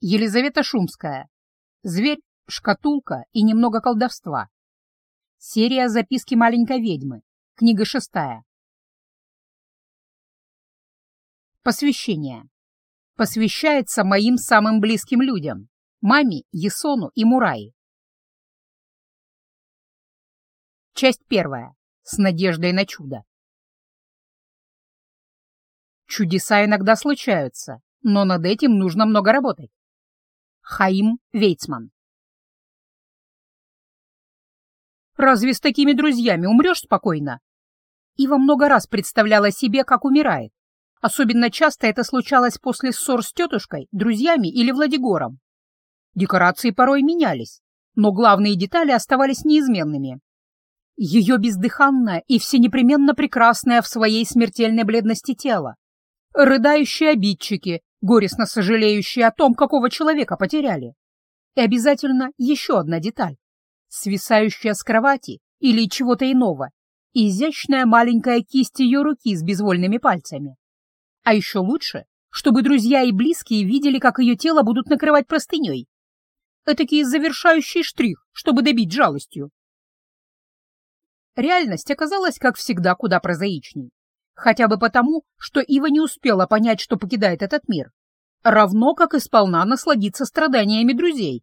Елизавета Шумская. Зверь, шкатулка и немного колдовства. Серия «Записки маленькой ведьмы». Книга шестая. Посвящение. Посвящается моим самым близким людям. Маме, Есону и Мураи. Часть первая. С надеждой на чудо. Чудеса иногда случаются, но над этим нужно много работать. Хаим Вейцман «Разве с такими друзьями умрешь спокойно?» Ива много раз представляла себе, как умирает. Особенно часто это случалось после ссор с тетушкой, друзьями или Владигором. Декорации порой менялись, но главные детали оставались неизменными. Ее бездыханное и всенепременно прекрасное в своей смертельной бледности тело, рыдающие обидчики, горестно сожалеющие о том, какого человека потеряли. И обязательно еще одна деталь, свисающая с кровати или чего-то иного, изящная маленькая кисть ее руки с безвольными пальцами. А еще лучше, чтобы друзья и близкие видели, как ее тело будут накрывать простыней. Этакий завершающий штрих, чтобы добить жалостью. Реальность оказалась, как всегда, куда прозаичней. Хотя бы потому, что Ива не успела понять, что покидает этот мир. Равно как и сполна насладиться страданиями друзей.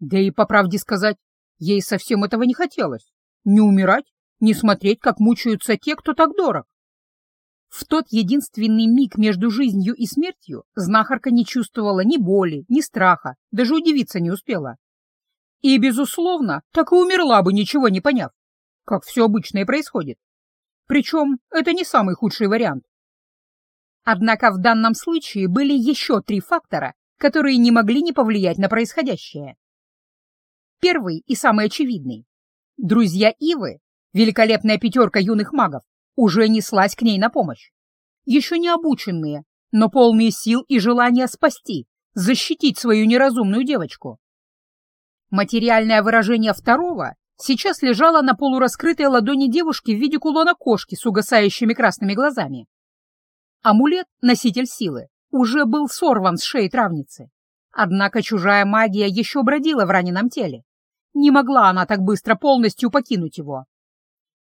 Да и, по правде сказать, ей совсем этого не хотелось. Не умирать, не смотреть, как мучаются те, кто так дорог. В тот единственный миг между жизнью и смертью знахарка не чувствовала ни боли, ни страха, даже удивиться не успела. И, безусловно, так и умерла бы, ничего не поняв, как все обычно и происходит. Причем это не самый худший вариант. Однако в данном случае были еще три фактора, которые не могли не повлиять на происходящее. Первый и самый очевидный. Друзья Ивы, великолепная пятерка юных магов, уже неслась к ней на помощь. Еще не обученные, но полные сил и желания спасти, защитить свою неразумную девочку. Материальное выражение второго сейчас лежало на полураскрытой ладони девушки в виде кулона кошки с угасающими красными глазами. Амулет, носитель силы, уже был сорван с шеи травницы. Однако чужая магия еще бродила в раненом теле. Не могла она так быстро полностью покинуть его.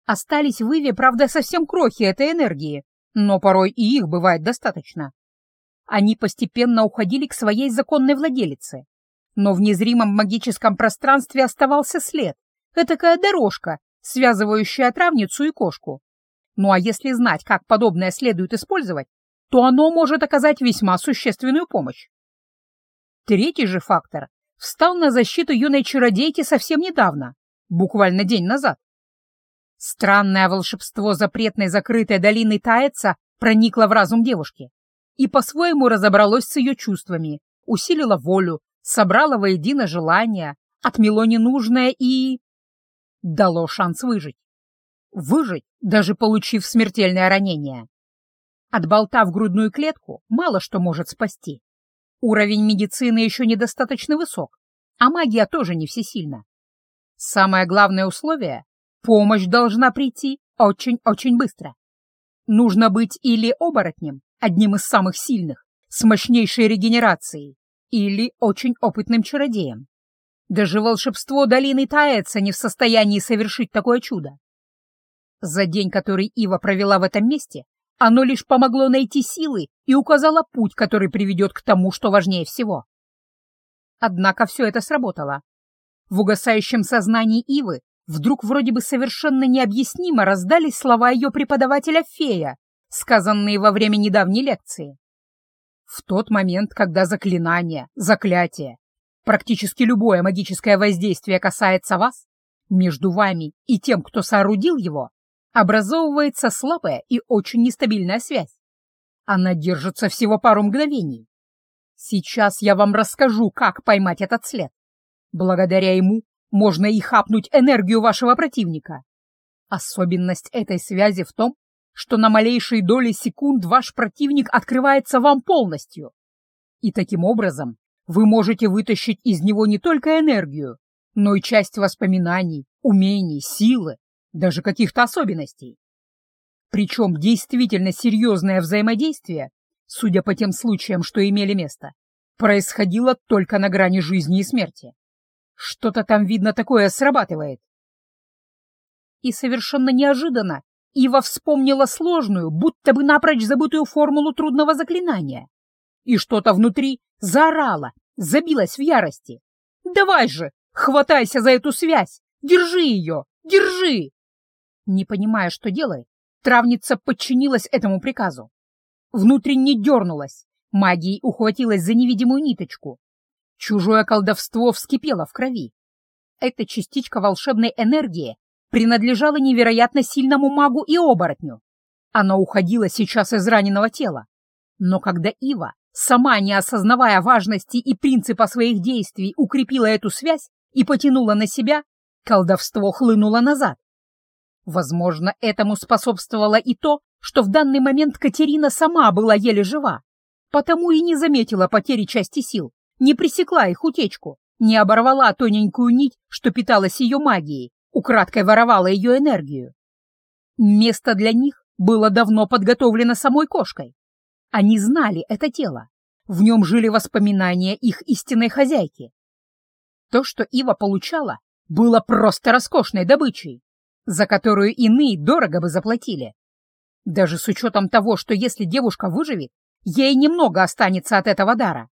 Остались в Иве, правда, совсем крохи этой энергии, но порой и их бывает достаточно. Они постепенно уходили к своей законной владелице. Но в незримом магическом пространстве оставался след, этакая дорожка, связывающая травницу и кошку. Ну а если знать, как подобное следует использовать, то оно может оказать весьма существенную помощь. Третий же фактор встал на защиту юной чародейки совсем недавно, буквально день назад. Странное волшебство запретной закрытой долины Таэца проникло в разум девушки и по-своему разобралось с ее чувствами, усилило волю, собрало воедино желание, отмело ненужное и... дало шанс выжить. Выжить, даже получив смертельное ранение. От болта в грудную клетку мало что может спасти. Уровень медицины еще недостаточно высок, а магия тоже не всесильна. Самое главное условие Помощь должна прийти очень-очень быстро. Нужно быть или оборотнем, одним из самых сильных, с мощнейшей регенерацией, или очень опытным чародеем. Даже волшебство долины Таэца не в состоянии совершить такое чудо. За день, который Ива провела в этом месте, оно лишь помогло найти силы и указало путь, который приведет к тому, что важнее всего. Однако все это сработало. В угасающем сознании Ивы вдруг вроде бы совершенно необъяснимо раздались слова ее преподавателя Фея, сказанные во время недавней лекции. В тот момент, когда заклинание, заклятие, практически любое магическое воздействие касается вас, между вами и тем, кто соорудил его, образовывается слабая и очень нестабильная связь. Она держится всего пару мгновений. Сейчас я вам расскажу, как поймать этот след. Благодаря ему можно и хапнуть энергию вашего противника. Особенность этой связи в том, что на малейшей доли секунд ваш противник открывается вам полностью. И таким образом вы можете вытащить из него не только энергию, но и часть воспоминаний, умений, силы, даже каких-то особенностей. Причем действительно серьезное взаимодействие, судя по тем случаям, что имели место, происходило только на грани жизни и смерти. Что-то там, видно, такое срабатывает. И совершенно неожиданно Ива вспомнила сложную, будто бы напрочь забытую формулу трудного заклинания. И что-то внутри заорало, забилось в ярости. «Давай же, хватайся за эту связь! Держи ее! Держи!» Не понимая, что делает, травница подчинилась этому приказу. Внутренне дернулась, магией ухватилась за невидимую ниточку. Чужое колдовство вскипело в крови. Эта частичка волшебной энергии принадлежала невероятно сильному магу и оборотню. Она уходила сейчас из раненого тела. Но когда Ива, сама не осознавая важности и принципа своих действий, укрепила эту связь и потянула на себя, колдовство хлынуло назад. Возможно, этому способствовало и то, что в данный момент Катерина сама была еле жива, потому и не заметила потери части сил, не пресекла их утечку, не оборвала тоненькую нить, что питалась ее магией, украдкой воровала ее энергию. Место для них было давно подготовлено самой кошкой. Они знали это тело. В нем жили воспоминания их истинной хозяйки. То, что Ива получала, было просто роскошной добычей за которую иные дорого бы заплатили. Даже с учетом того, что если девушка выживет, ей немного останется от этого дара.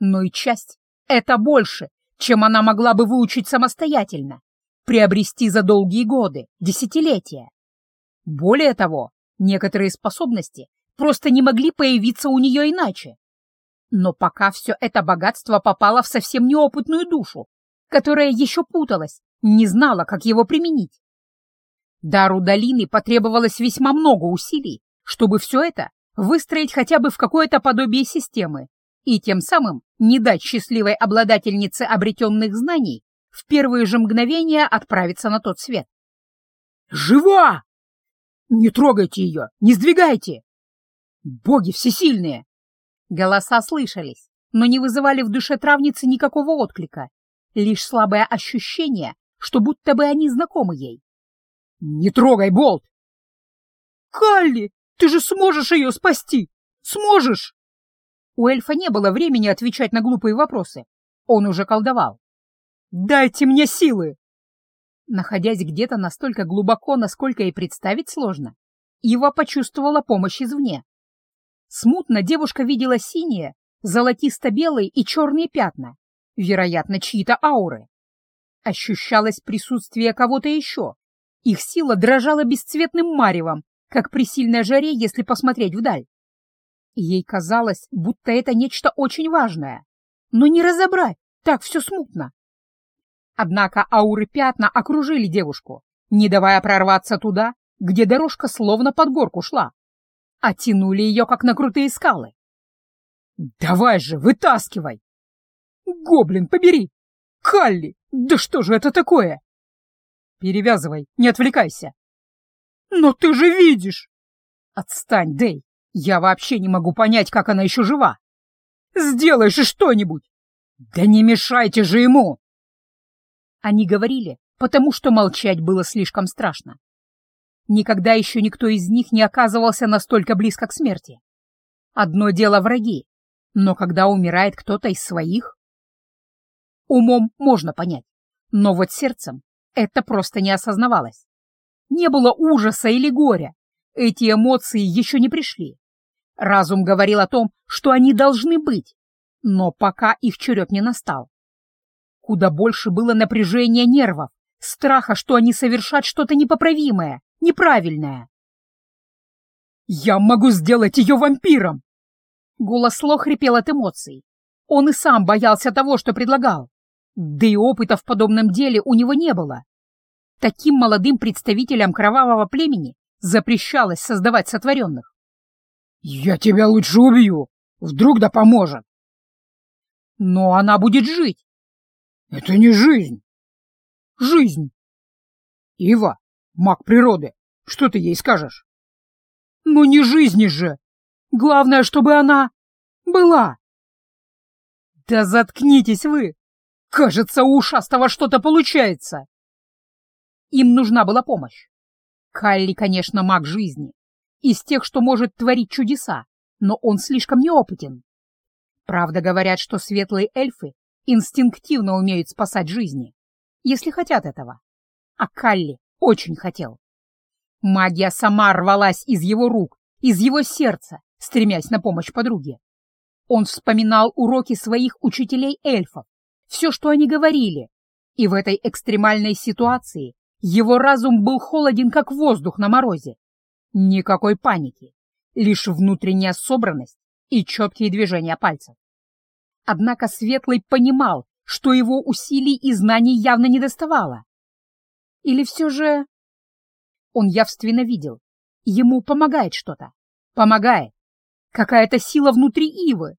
Но и часть — это больше, чем она могла бы выучить самостоятельно, приобрести за долгие годы, десятилетия. Более того, некоторые способности просто не могли появиться у нее иначе. Но пока все это богатство попало в совсем неопытную душу, которая еще путалась, не знала, как его применить. Дару долины потребовалось весьма много усилий, чтобы все это выстроить хотя бы в какое-то подобие системы и тем самым не дать счастливой обладательнице обретенных знаний в первые же мгновения отправиться на тот свет. «Жива! Не трогайте ее, не сдвигайте! Боги всесильные!» Голоса слышались, но не вызывали в душе травницы никакого отклика, лишь слабое ощущение, что будто бы они знакомы ей. «Не трогай болт!» «Калли, ты же сможешь ее спасти! Сможешь!» У эльфа не было времени отвечать на глупые вопросы. Он уже колдовал. «Дайте мне силы!» Находясь где-то настолько глубоко, насколько и представить сложно, Ива почувствовала помощь извне. Смутно девушка видела синие, золотисто-белые и черные пятна, вероятно, чьи-то ауры. Ощущалось присутствие кого-то еще, их сила дрожала бесцветным маревом, как при сильной жаре, если посмотреть вдаль. Ей казалось, будто это нечто очень важное, но не разобрать, так все смутно. Однако ауры пятна окружили девушку, не давая прорваться туда, где дорожка словно под горку шла, а тянули ее, как на крутые скалы. «Давай же, вытаскивай!» «Гоблин, побери! Халли, да что же это такое?» Перевязывай, не отвлекайся. Но ты же видишь! Отстань, Дэй. Я вообще не могу понять, как она еще жива. Сделай же что-нибудь! Да не мешайте же ему! Они говорили, потому что молчать было слишком страшно. Никогда еще никто из них не оказывался настолько близко к смерти. Одно дело враги, но когда умирает кто-то из своих... Умом можно понять, но вот сердцем это просто не осознавалось. Не было ужаса или горя. Эти эмоции еще не пришли. Разум говорил о том, что они должны быть, но пока их черед не настал. Куда больше было напряжения нервов, страха, что они совершат что-то непоправимое, неправильное. «Я могу сделать ее вампиром!» Голос Ло хрипел от эмоций. Он и сам боялся того, что предлагал. Да и опыта в подобном деле у него не было. Таким молодым представителям кровавого племени запрещалось создавать сотворенных. «Я тебя лучше убью! Вдруг да поможет!» «Но она будет жить!» «Это не жизнь!» «Жизнь!» «Ива, маг природы, что ты ей скажешь?» «Ну не жизни же! Главное, чтобы она была!» «Да заткнитесь вы! Кажется, у ушастого что-то получается!» Им нужна была помощь. Калли, конечно, маг жизни, из тех, что может творить чудеса, но он слишком неопытен. Правда, говорят, что светлые эльфы инстинктивно умеют спасать жизни, если хотят этого. А Калли очень хотел. Магия сама рвалась из его рук, из его сердца, стремясь на помощь подруге. Он вспоминал уроки своих учителей-эльфов, все, что они говорили, и в этой экстремальной ситуации его разум был холоден, как воздух на морозе. Никакой паники, лишь внутренняя собранность и четкие движения пальцев. Однако Светлый понимал, что его усилий и знаний явно не доставало. Или все же... Он явственно видел. Ему помогает что-то. Помогает. Какая-то сила внутри Ивы.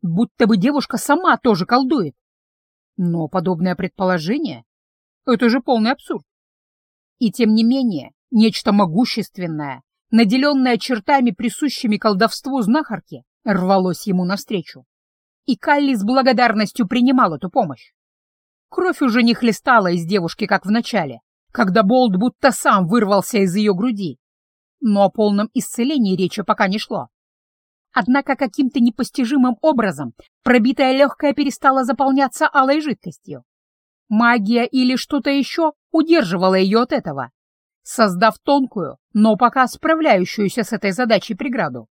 Будто бы девушка сама тоже колдует. Но подобное предположение — это же полный абсурд. И тем не менее, нечто могущественное, наделенное чертами, присущими колдовству знахарки, рвалось ему навстречу. И Калли с благодарностью принимал эту помощь. Кровь уже не хлестала из девушки, как в начале, когда Болт будто сам вырвался из ее груди. Но о полном исцелении речи пока не шло. Однако каким-то непостижимым образом пробитая легкая перестала заполняться алой жидкостью. Магия или что-то еще удерживала ее от этого, создав тонкую, но пока справляющуюся с этой задачей преграду.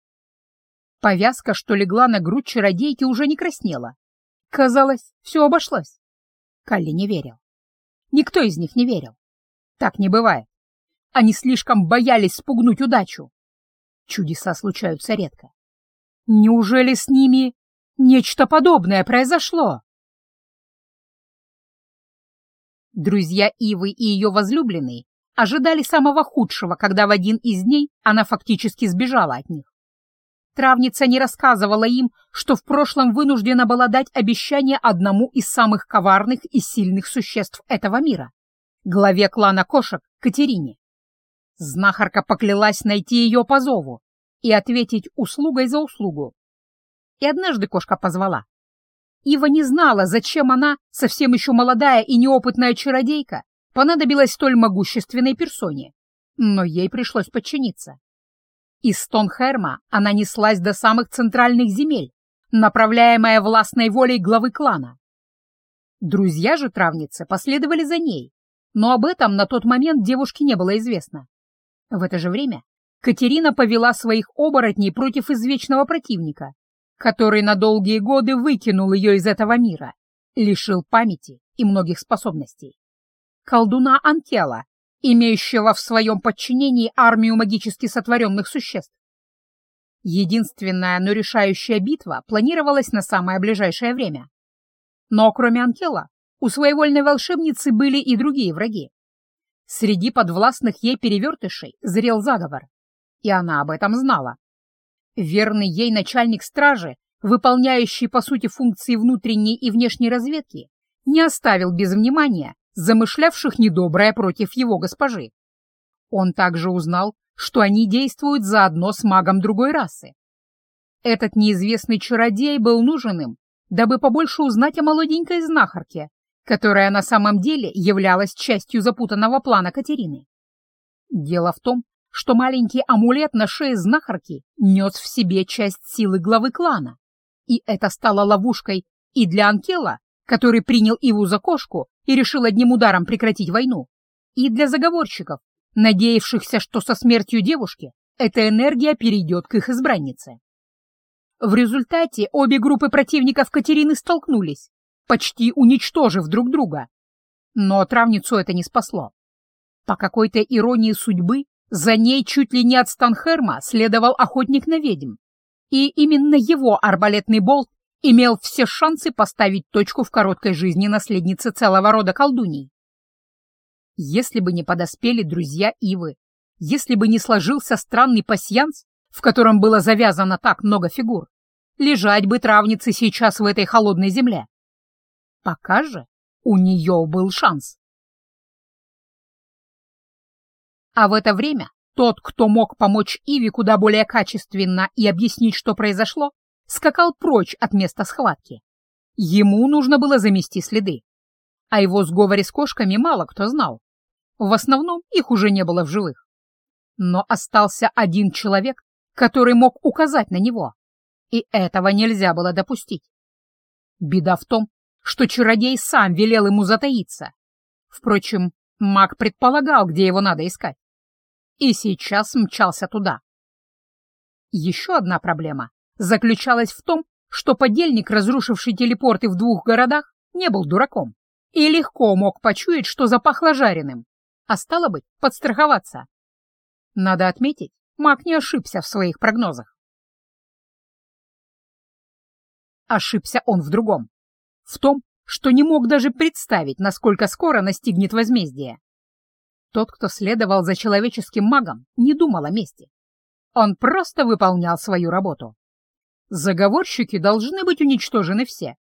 Повязка, что легла на грудь чародейки, уже не краснела. Казалось, все обошлось. Калли не верил. Никто из них не верил. Так не бывает. Они слишком боялись спугнуть удачу. Чудеса случаются редко. Неужели с ними нечто подобное произошло? Друзья Ивы и ее возлюбленный ожидали самого худшего, когда в один из дней она фактически сбежала от них. Травница не рассказывала им, что в прошлом вынуждена была дать обещание одному из самых коварных и сильных существ этого мира — главе клана кошек Катерине. Знахарка поклялась найти ее по зову, и ответить услугой за услугу. И однажды кошка позвала. Ива не знала, зачем она, совсем еще молодая и неопытная чародейка, понадобилась столь могущественной персоне, но ей пришлось подчиниться. Из Стонхерма она неслась до самых центральных земель, направляемая властной волей главы клана. Друзья же травницы последовали за ней, но об этом на тот момент девушке не было известно. В это же время Катерина повела своих оборотней против извечного противника, который на долгие годы выкинул ее из этого мира, лишил памяти и многих способностей. Колдуна Анкела, имеющего в своем подчинении армию магически сотворенных существ. Единственная, но решающая битва планировалась на самое ближайшее время. Но кроме Анкела, у своевольной волшебницы были и другие враги. Среди подвластных ей перевертышей зрел заговор, и она об этом знала. Верный ей начальник стражи, выполняющий по сути функции внутренней и внешней разведки, не оставил без внимания замышлявших недоброе против его госпожи. Он также узнал, что они действуют заодно с магом другой расы. Этот неизвестный чародей был нужен им, дабы побольше узнать о молоденькой знахарке, которая на самом деле являлась частью запутанного плана Катерины. Дело в том, что маленький амулет на шее знахарки нес в себе часть силы главы клана. И это стало ловушкой и для Анкела, который принял Иву за кошку и решил одним ударом прекратить войну, и для заговорщиков, надеявшихся, что со смертью девушки эта энергия перейдет к их избраннице. В результате обе группы противников Катерины столкнулись, почти уничтожив друг друга. Но травницу это не спасло. По какой-то иронии судьбы за ней чуть ли не от Станхерма следовал охотник на ведьм, и именно его арбалетный болт имел все шансы поставить точку в короткой жизни наследницы целого рода колдуней. Если бы не подоспели друзья Ивы, если бы не сложился странный пасьянс, в котором было завязано так много фигур, лежать бы травнице сейчас в этой холодной земле. Пока же у нее был шанс. А в это время тот, кто мог помочь Иве куда более качественно и объяснить, что произошло, скакал прочь от места схватки. Ему нужно было замести следы. О его сговоре с кошками мало кто знал. В основном их уже не было в живых. Но остался один человек, который мог указать на него. И этого нельзя было допустить. Беда в том, что чародей сам велел ему затаиться. Впрочем, маг предполагал, где его надо искать. И сейчас мчался туда. Еще одна проблема заключалась в том, что подельник, разрушивший телепорты в двух городах, не был дураком и легко мог почуять, что запахло жареным, а стало быть, подстраховаться. Надо отметить, маг не ошибся в своих прогнозах. Ошибся он в другом. В том, что не мог даже представить, насколько скоро настигнет возмездие. Тот, кто следовал за человеческим магом, не думал о мести. Он просто выполнял свою работу. Заговорщики должны быть уничтожены все.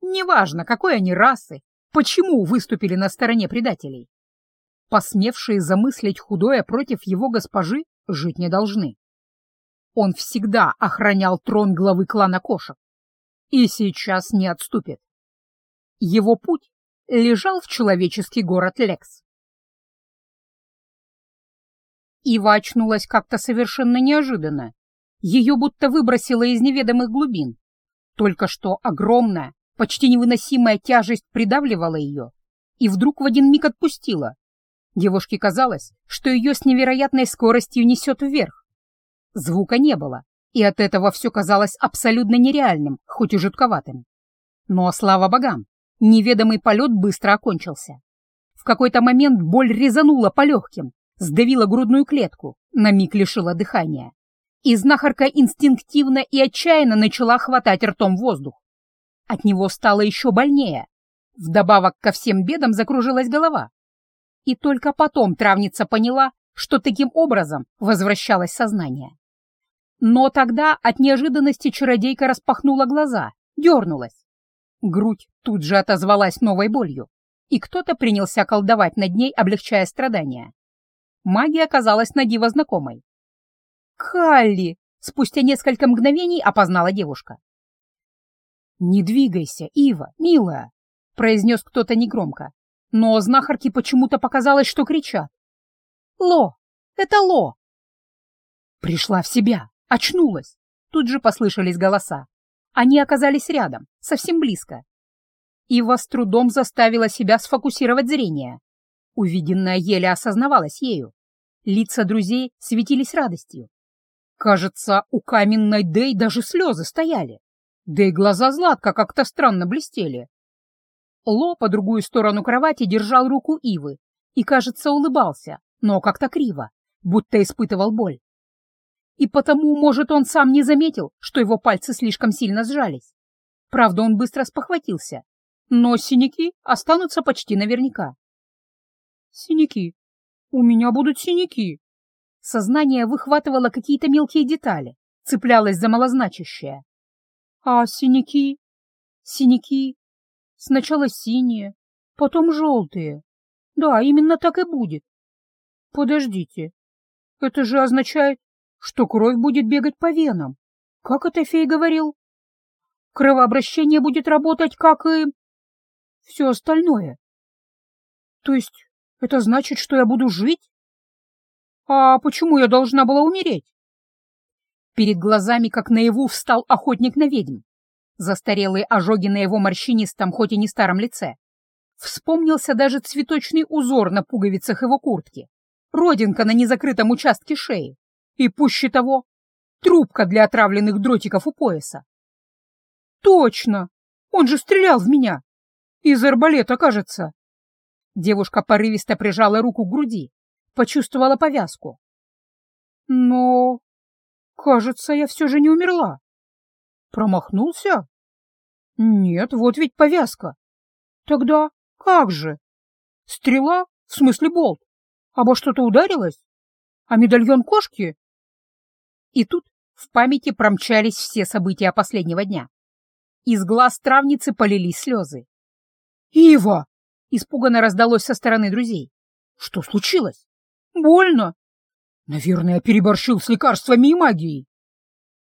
Неважно, какой они расы, Почему выступили на стороне предателей? Посмевшие замыслить худое против его госпожи жить не должны. Он всегда охранял трон главы клана кошек и сейчас не отступит. Его путь лежал в человеческий город Лекс. Ива очнулась как-то совершенно неожиданно. Ее будто выбросило из неведомых глубин. Только что огромная, Почти невыносимая тяжесть придавливала ее и вдруг в один миг отпустила. Девушке казалось, что ее с невероятной скоростью несет вверх. Звука не было, и от этого все казалось абсолютно нереальным, хоть и жутковатым. Но, слава богам, неведомый полет быстро окончился. В какой-то момент боль резанула по легким, сдавила грудную клетку, на миг лишила дыхания. И знахарка инстинктивно и отчаянно начала хватать ртом воздух. От него стало еще больнее. Вдобавок ко всем бедам закружилась голова. И только потом травница поняла, что таким образом возвращалось сознание. Но тогда от неожиданности чародейка распахнула глаза, дернулась. Грудь тут же отозвалась новой болью, и кто-то принялся колдовать над ней, облегчая страдания. Магия оказалась на диво знакомой. «Калли!» — спустя несколько мгновений опознала девушка. «Не двигайся, Ива, милая!» — произнес кто-то негромко, но знахарке почему-то показалось, что кричат. «Ло! Это Ло!» Пришла в себя, очнулась. Тут же послышались голоса. Они оказались рядом, совсем близко. Ива с трудом заставила себя сфокусировать зрение. Увиденное еле осознавалось ею. Лица друзей светились радостью. Кажется, у каменной Дэй даже слезы стояли. Да и глаза Златка как-то странно блестели. Ло по другую сторону кровати держал руку Ивы и, кажется, улыбался, но как-то криво, будто испытывал боль. И потому, может, он сам не заметил, что его пальцы слишком сильно сжались. Правда, он быстро спохватился, но синяки останутся почти наверняка. Синяки. У меня будут синяки. Сознание выхватывало какие-то мелкие детали, цеплялось за малозначащее. А синяки? Синяки. Сначала синие, потом желтые. Да, именно так и будет. Подождите. Это же означает, что кровь будет бегать по венам. Как это фей говорил? Кровообращение будет работать, как и... все остальное. То есть это значит, что я буду жить? А почему я должна была умереть? Перед глазами, как наяву, встал охотник на ведьм. Застарелые ожоги на его морщинистом, хоть и не старом лице. Вспомнился даже цветочный узор на пуговицах его куртки, родинка на незакрытом участке шеи и, пуще того, трубка для отравленных дротиков у пояса. Точно! Он же стрелял в меня! Из арбалета, кажется. Девушка порывисто прижала руку к груди, почувствовала повязку. Но Кажется, я все же не умерла. Промахнулся? Нет, вот ведь повязка. Тогда как же? Стрела? В смысле болт? Обо что-то ударилось? А медальон кошки? И тут в памяти промчались все события последнего дня. Из глаз травницы полились слезы. «Ива!» — испуганно раздалось со стороны друзей. «Что случилось? Больно?» Наверное, переборщил с лекарствами и магией.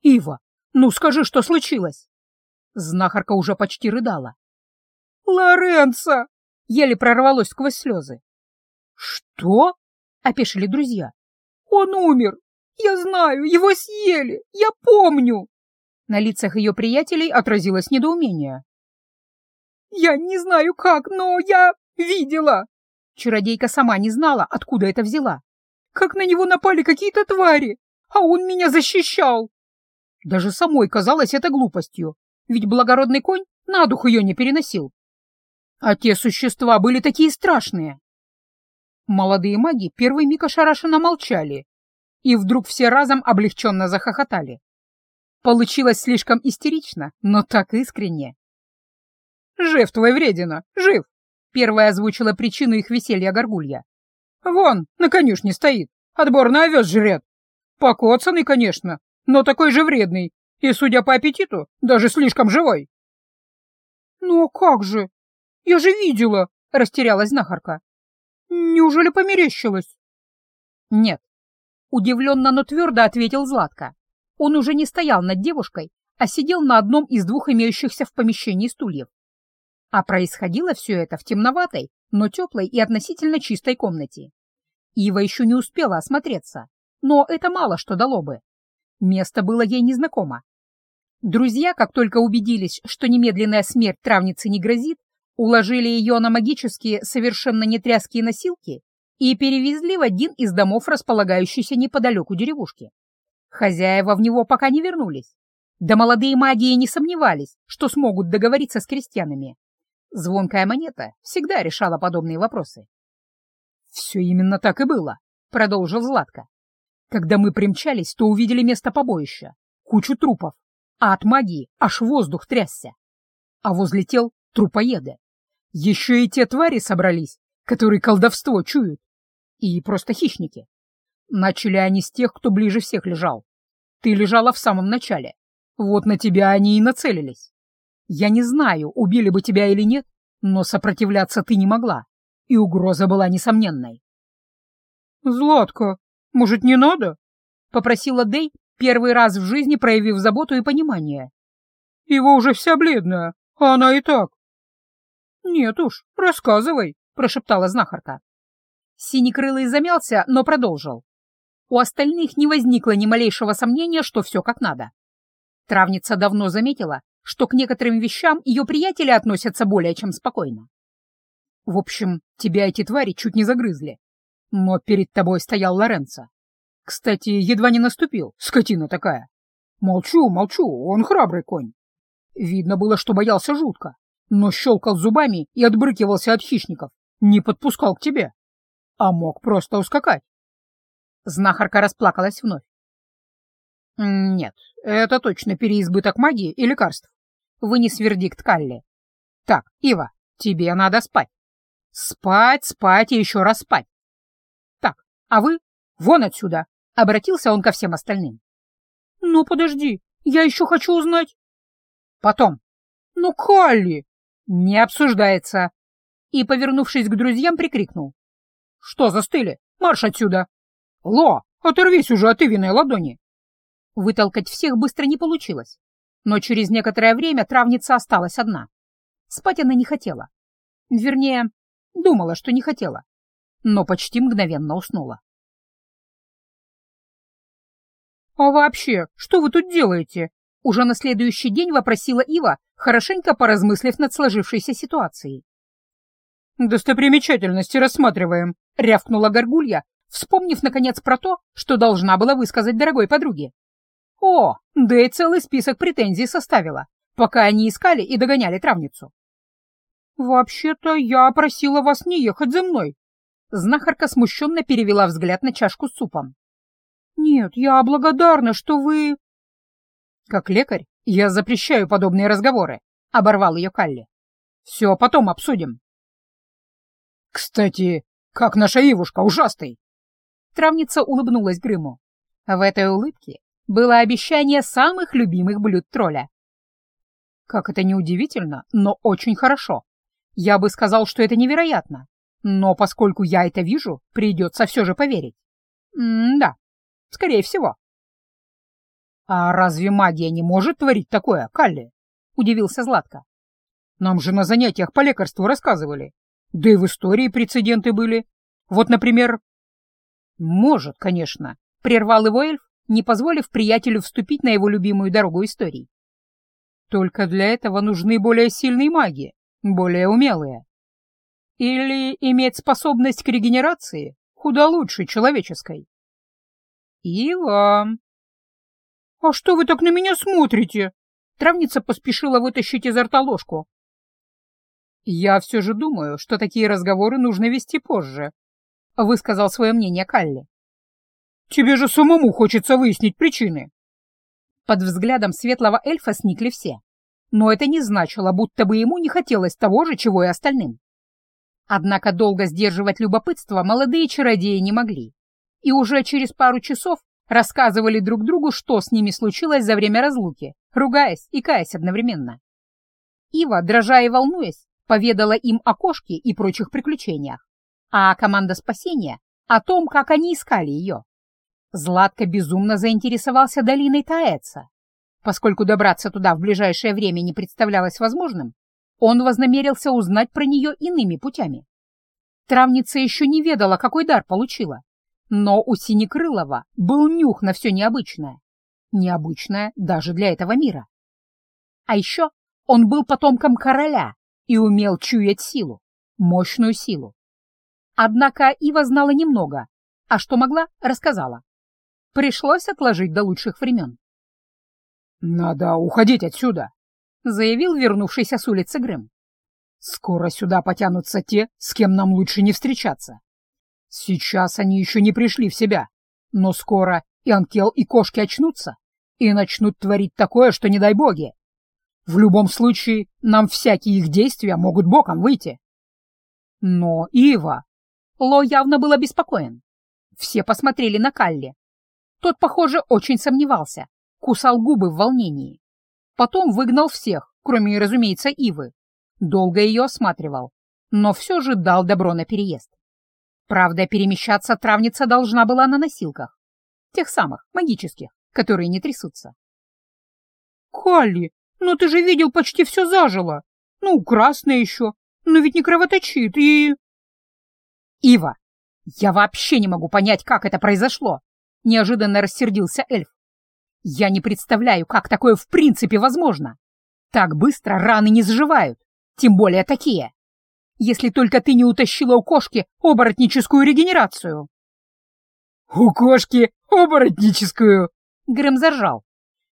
Ива, ну скажи, что случилось? Знахарка уже почти рыдала. Лоренцо! Еле прорвалось сквозь слезы. Что? Опешили друзья. Он умер. Я знаю, его съели. Я помню. На лицах ее приятелей отразилось недоумение. «Я не знаю как, но я видела!» Чародейка сама не знала, откуда это взяла. «Как на него напали какие-то твари, а он меня защищал!» Даже самой казалось это глупостью, ведь благородный конь на дух ее не переносил. А те существа были такие страшные. Молодые маги первый миг ошарашенно молчали, и вдруг все разом облегченно захохотали. Получилось слишком истерично, но так искренне. «Жив твой вредина, жив!» — первая озвучила причину их веселья горгулья. «Вон, на конюшне стоит, отборный овес жрет. Покоцанный, конечно, но такой же вредный, и, судя по аппетиту, даже слишком живой. «Ну а как же? Я же видела!» — растерялась знахарка. «Неужели померещилась?» «Нет», — удивленно, но твердо ответил Златко. Он уже не стоял над девушкой, а сидел на одном из двух имеющихся в помещении стульев. А происходило все это в темноватой, но теплой и относительно чистой комнате. Ива еще не успела осмотреться, но это мало что дало бы. Место было ей незнакомо. Друзья, как только убедились, что немедленная смерть травницы не грозит, уложили ее на магические, совершенно нетряские носилки и перевезли в один из домов, располагающийся неподалеку деревушки. Хозяева в него пока не вернулись. Да молодые маги не сомневались, что смогут договориться с крестьянами. Звонкая монета всегда решала подобные вопросы. «Все именно так и было», — продолжил Златко. Когда мы примчались, то увидели место побоища, кучу трупов, а от магии аж воздух трясся. А возле тел трупоеды. Еще и те твари собрались, которые колдовство чуют. И просто хищники. Начали они с тех, кто ближе всех лежал. Ты лежала в самом начале. Вот на тебя они и нацелились. Я не знаю, убили бы тебя или нет, но сопротивляться ты не могла, и угроза была несомненной. — Златка, может, не надо?» — попросила Дэй, первый раз в жизни проявив заботу и понимание. «Его уже вся бледная, а она и так». «Нет уж, рассказывай», — прошептала знахарка. Синекрылый замялся, но продолжил. У остальных не возникло ни малейшего сомнения, что все как надо. Травница давно заметила, что к некоторым вещам ее приятели относятся более чем спокойно. В общем, тебя эти твари чуть не загрызли. Но перед тобой стоял Лоренцо. Кстати, едва не наступил, скотина такая. Молчу, молчу, он храбрый конь. Видно было, что боялся жутко, но щелкал зубами и отбрыкивался от хищников, не подпускал к тебе. А мог просто ускакать. Знахарка расплакалась вновь. «Нет, это точно переизбыток магии и лекарств», — вынес вердикт Калли. «Так, Ива, тебе надо спать. Спать, спать и еще раз спать. А вы вон отсюда!» — обратился он ко всем остальным. «Ну, подожди, я еще хочу узнать». «Потом». «Ну, Калли!» «Не обсуждается!» И, повернувшись к друзьям, прикрикнул. «Что застыли? Марш отсюда!» «Ло, оторвись уже от Ивиной ладони!» Вытолкать всех быстро не получилось, но через некоторое время травница осталась одна. Спать она не хотела. Вернее, думала, что не хотела но почти мгновенно уснула. «А вообще, что вы тут делаете?» Уже на следующий день вопросила Ива, хорошенько поразмыслив над сложившейся ситуацией. «Достопримечательности рассматриваем», — рявкнула Горгулья, вспомнив, наконец, про то, что должна была высказать дорогой подруге. «О, да и целый список претензий составила, пока они искали и догоняли травницу». «Вообще-то я просила вас не ехать за мной», Знахарка смущенно перевела взгляд на чашку с супом. «Нет, я благодарна, что вы...» «Как лекарь, я запрещаю подобные разговоры», — оборвал ее Калли. «Все потом обсудим». «Кстати, как наша Ивушка, ужасный!» Травница улыбнулась Грыму. В этой улыбке было обещание самых любимых блюд тролля. Как это неудивительно, но очень хорошо. Я бы сказал, что это невероятно. Но поскольку я это вижу, придется все же поверить. М-да, скорее всего. «А разве магия не может творить такое, Калли?» — удивился Златко. «Нам же на занятиях по лекарству рассказывали. Да и в истории прецеденты были. Вот, например...» «Может, конечно», — прервал его эльф, не позволив приятелю вступить на его любимую дорогу историй. Только для этого нужны более сильные маги, более умелые. Или иметь способность к регенерации куда лучше человеческой. Ива. А что вы так на меня смотрите? Травница поспешила вытащить изо рта ложку. Я все же думаю, что такие разговоры нужно вести позже, высказал свое мнение Калли. Тебе же самому хочется выяснить причины. Под взглядом светлого эльфа сникли все. Но это не значило, будто бы ему не хотелось того же, чего и остальным. Однако долго сдерживать любопытство молодые чародеи не могли. И уже через пару часов рассказывали друг другу, что с ними случилось за время разлуки, ругаясь и каясь одновременно. Ива, дрожа и волнуясь, поведала им о кошке и прочих приключениях, а команда спасения — о том, как они искали ее. Златко безумно заинтересовался долиной Таэца. Поскольку добраться туда в ближайшее время не представлялось возможным, он вознамерился узнать про нее иными путями. Травница еще не ведала, какой дар получила, но у Синекрылова был нюх на все необычное. Необычное даже для этого мира. А еще он был потомком короля и умел чуять силу, мощную силу. Однако Ива знала немного, а что могла, рассказала. Пришлось отложить до лучших времен. «Надо уходить отсюда», — заявил вернувшийся с улицы Грэм. «Скоро сюда потянутся те, с кем нам лучше не встречаться. Сейчас они еще не пришли в себя, но скоро и Анкел, и кошки очнутся и начнут творить такое, что не дай боги. В любом случае, нам всякие их действия могут боком выйти». Но Ива... Ло явно был обеспокоен. Все посмотрели на Калли, тот, похоже, очень сомневался, кусал губы в волнении. Потом выгнал всех, кроме, разумеется, Ивы. Долго ее осматривал, но все же дал добро на переезд. Правда, перемещаться травница должна была на носилках. Тех самых, магических, которые не трясутся. «Калли, ну ты же видел, почти все зажило. Ну, красное еще, но ведь не кровоточит и...» «Ива, я вообще не могу понять, как это произошло. — неожиданно рассердился эльф. «Я не представляю, как такое в принципе возможно. Так быстро раны не заживают, тем более такие. Если только ты не утащила у кошки оборотническую регенерацию». «У кошки оборотническую!» — Грэм заржал.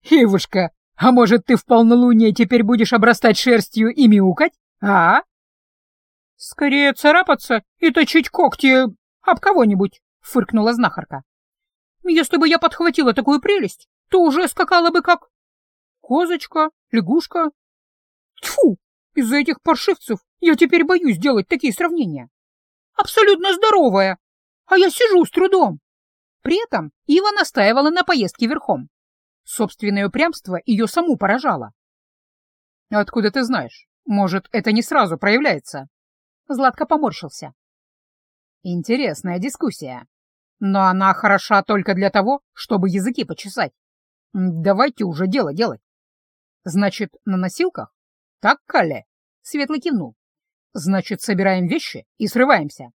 «Ивушка, а может, ты в полнолуние теперь будешь обрастать шерстью и мяукать, а?» «Скорее царапаться и точить когти об кого-нибудь», — фыркнула знахарка. Если бы я подхватила такую прелесть, то уже скакала бы как... Козочка, лягушка. Тьфу! Из-за этих паршивцев я теперь боюсь делать такие сравнения. Абсолютно здоровая, а я сижу с трудом. При этом Ива настаивала на поездке верхом. Собственное упрямство ее саму поражало. «Откуда ты знаешь? Может, это не сразу проявляется?» Златко поморщился. «Интересная дискуссия. Но она хороша только для того, чтобы языки почесать. Давайте уже дело делать. Значит, на носилках? Так, Калле? Светлый кивнул. Значит, собираем вещи и срываемся.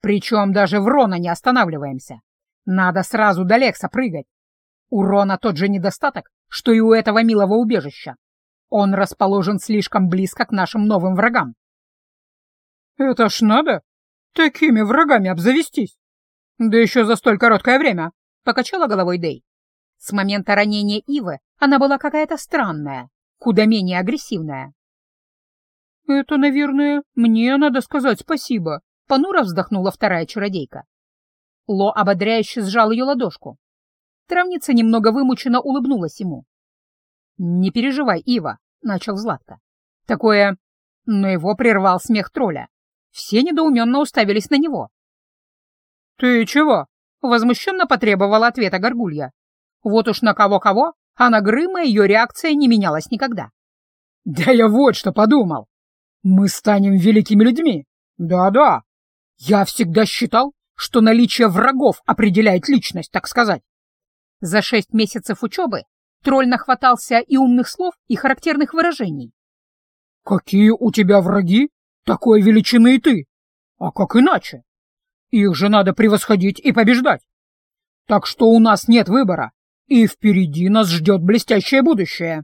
Причем даже в Рона не останавливаемся. Надо сразу до Лекса прыгать. У Рона тот же недостаток, что и у этого милого убежища. Он расположен слишком близко к нашим новым врагам. Это ж надо такими врагами обзавестись. «Да еще за столь короткое время!» — покачала головой Дэй. С момента ранения Ивы она была какая-то странная, куда менее агрессивная. «Это, наверное, мне надо сказать спасибо», — понуро вздохнула вторая чародейка. Ло ободряюще сжал ее ладошку. Травница немного вымученно улыбнулась ему. «Не переживай, Ива», — начал Златко. «Такое...» Но его прервал смех тролля. Все недоуменно уставились на него. «Ты чего?» — возмущенно потребовала ответа Горгулья. Вот уж на кого-кого, а на Грыма ее реакция не менялась никогда. «Да я вот что подумал. Мы станем великими людьми. Да-да. Я всегда считал, что наличие врагов определяет личность, так сказать». За шесть месяцев учебы тролль нахватался и умных слов, и характерных выражений. «Какие у тебя враги? Такой величины и ты. А как иначе? Их же надо превосходить и побеждать. Так что у нас нет выбора, и впереди нас ждет блестящее будущее.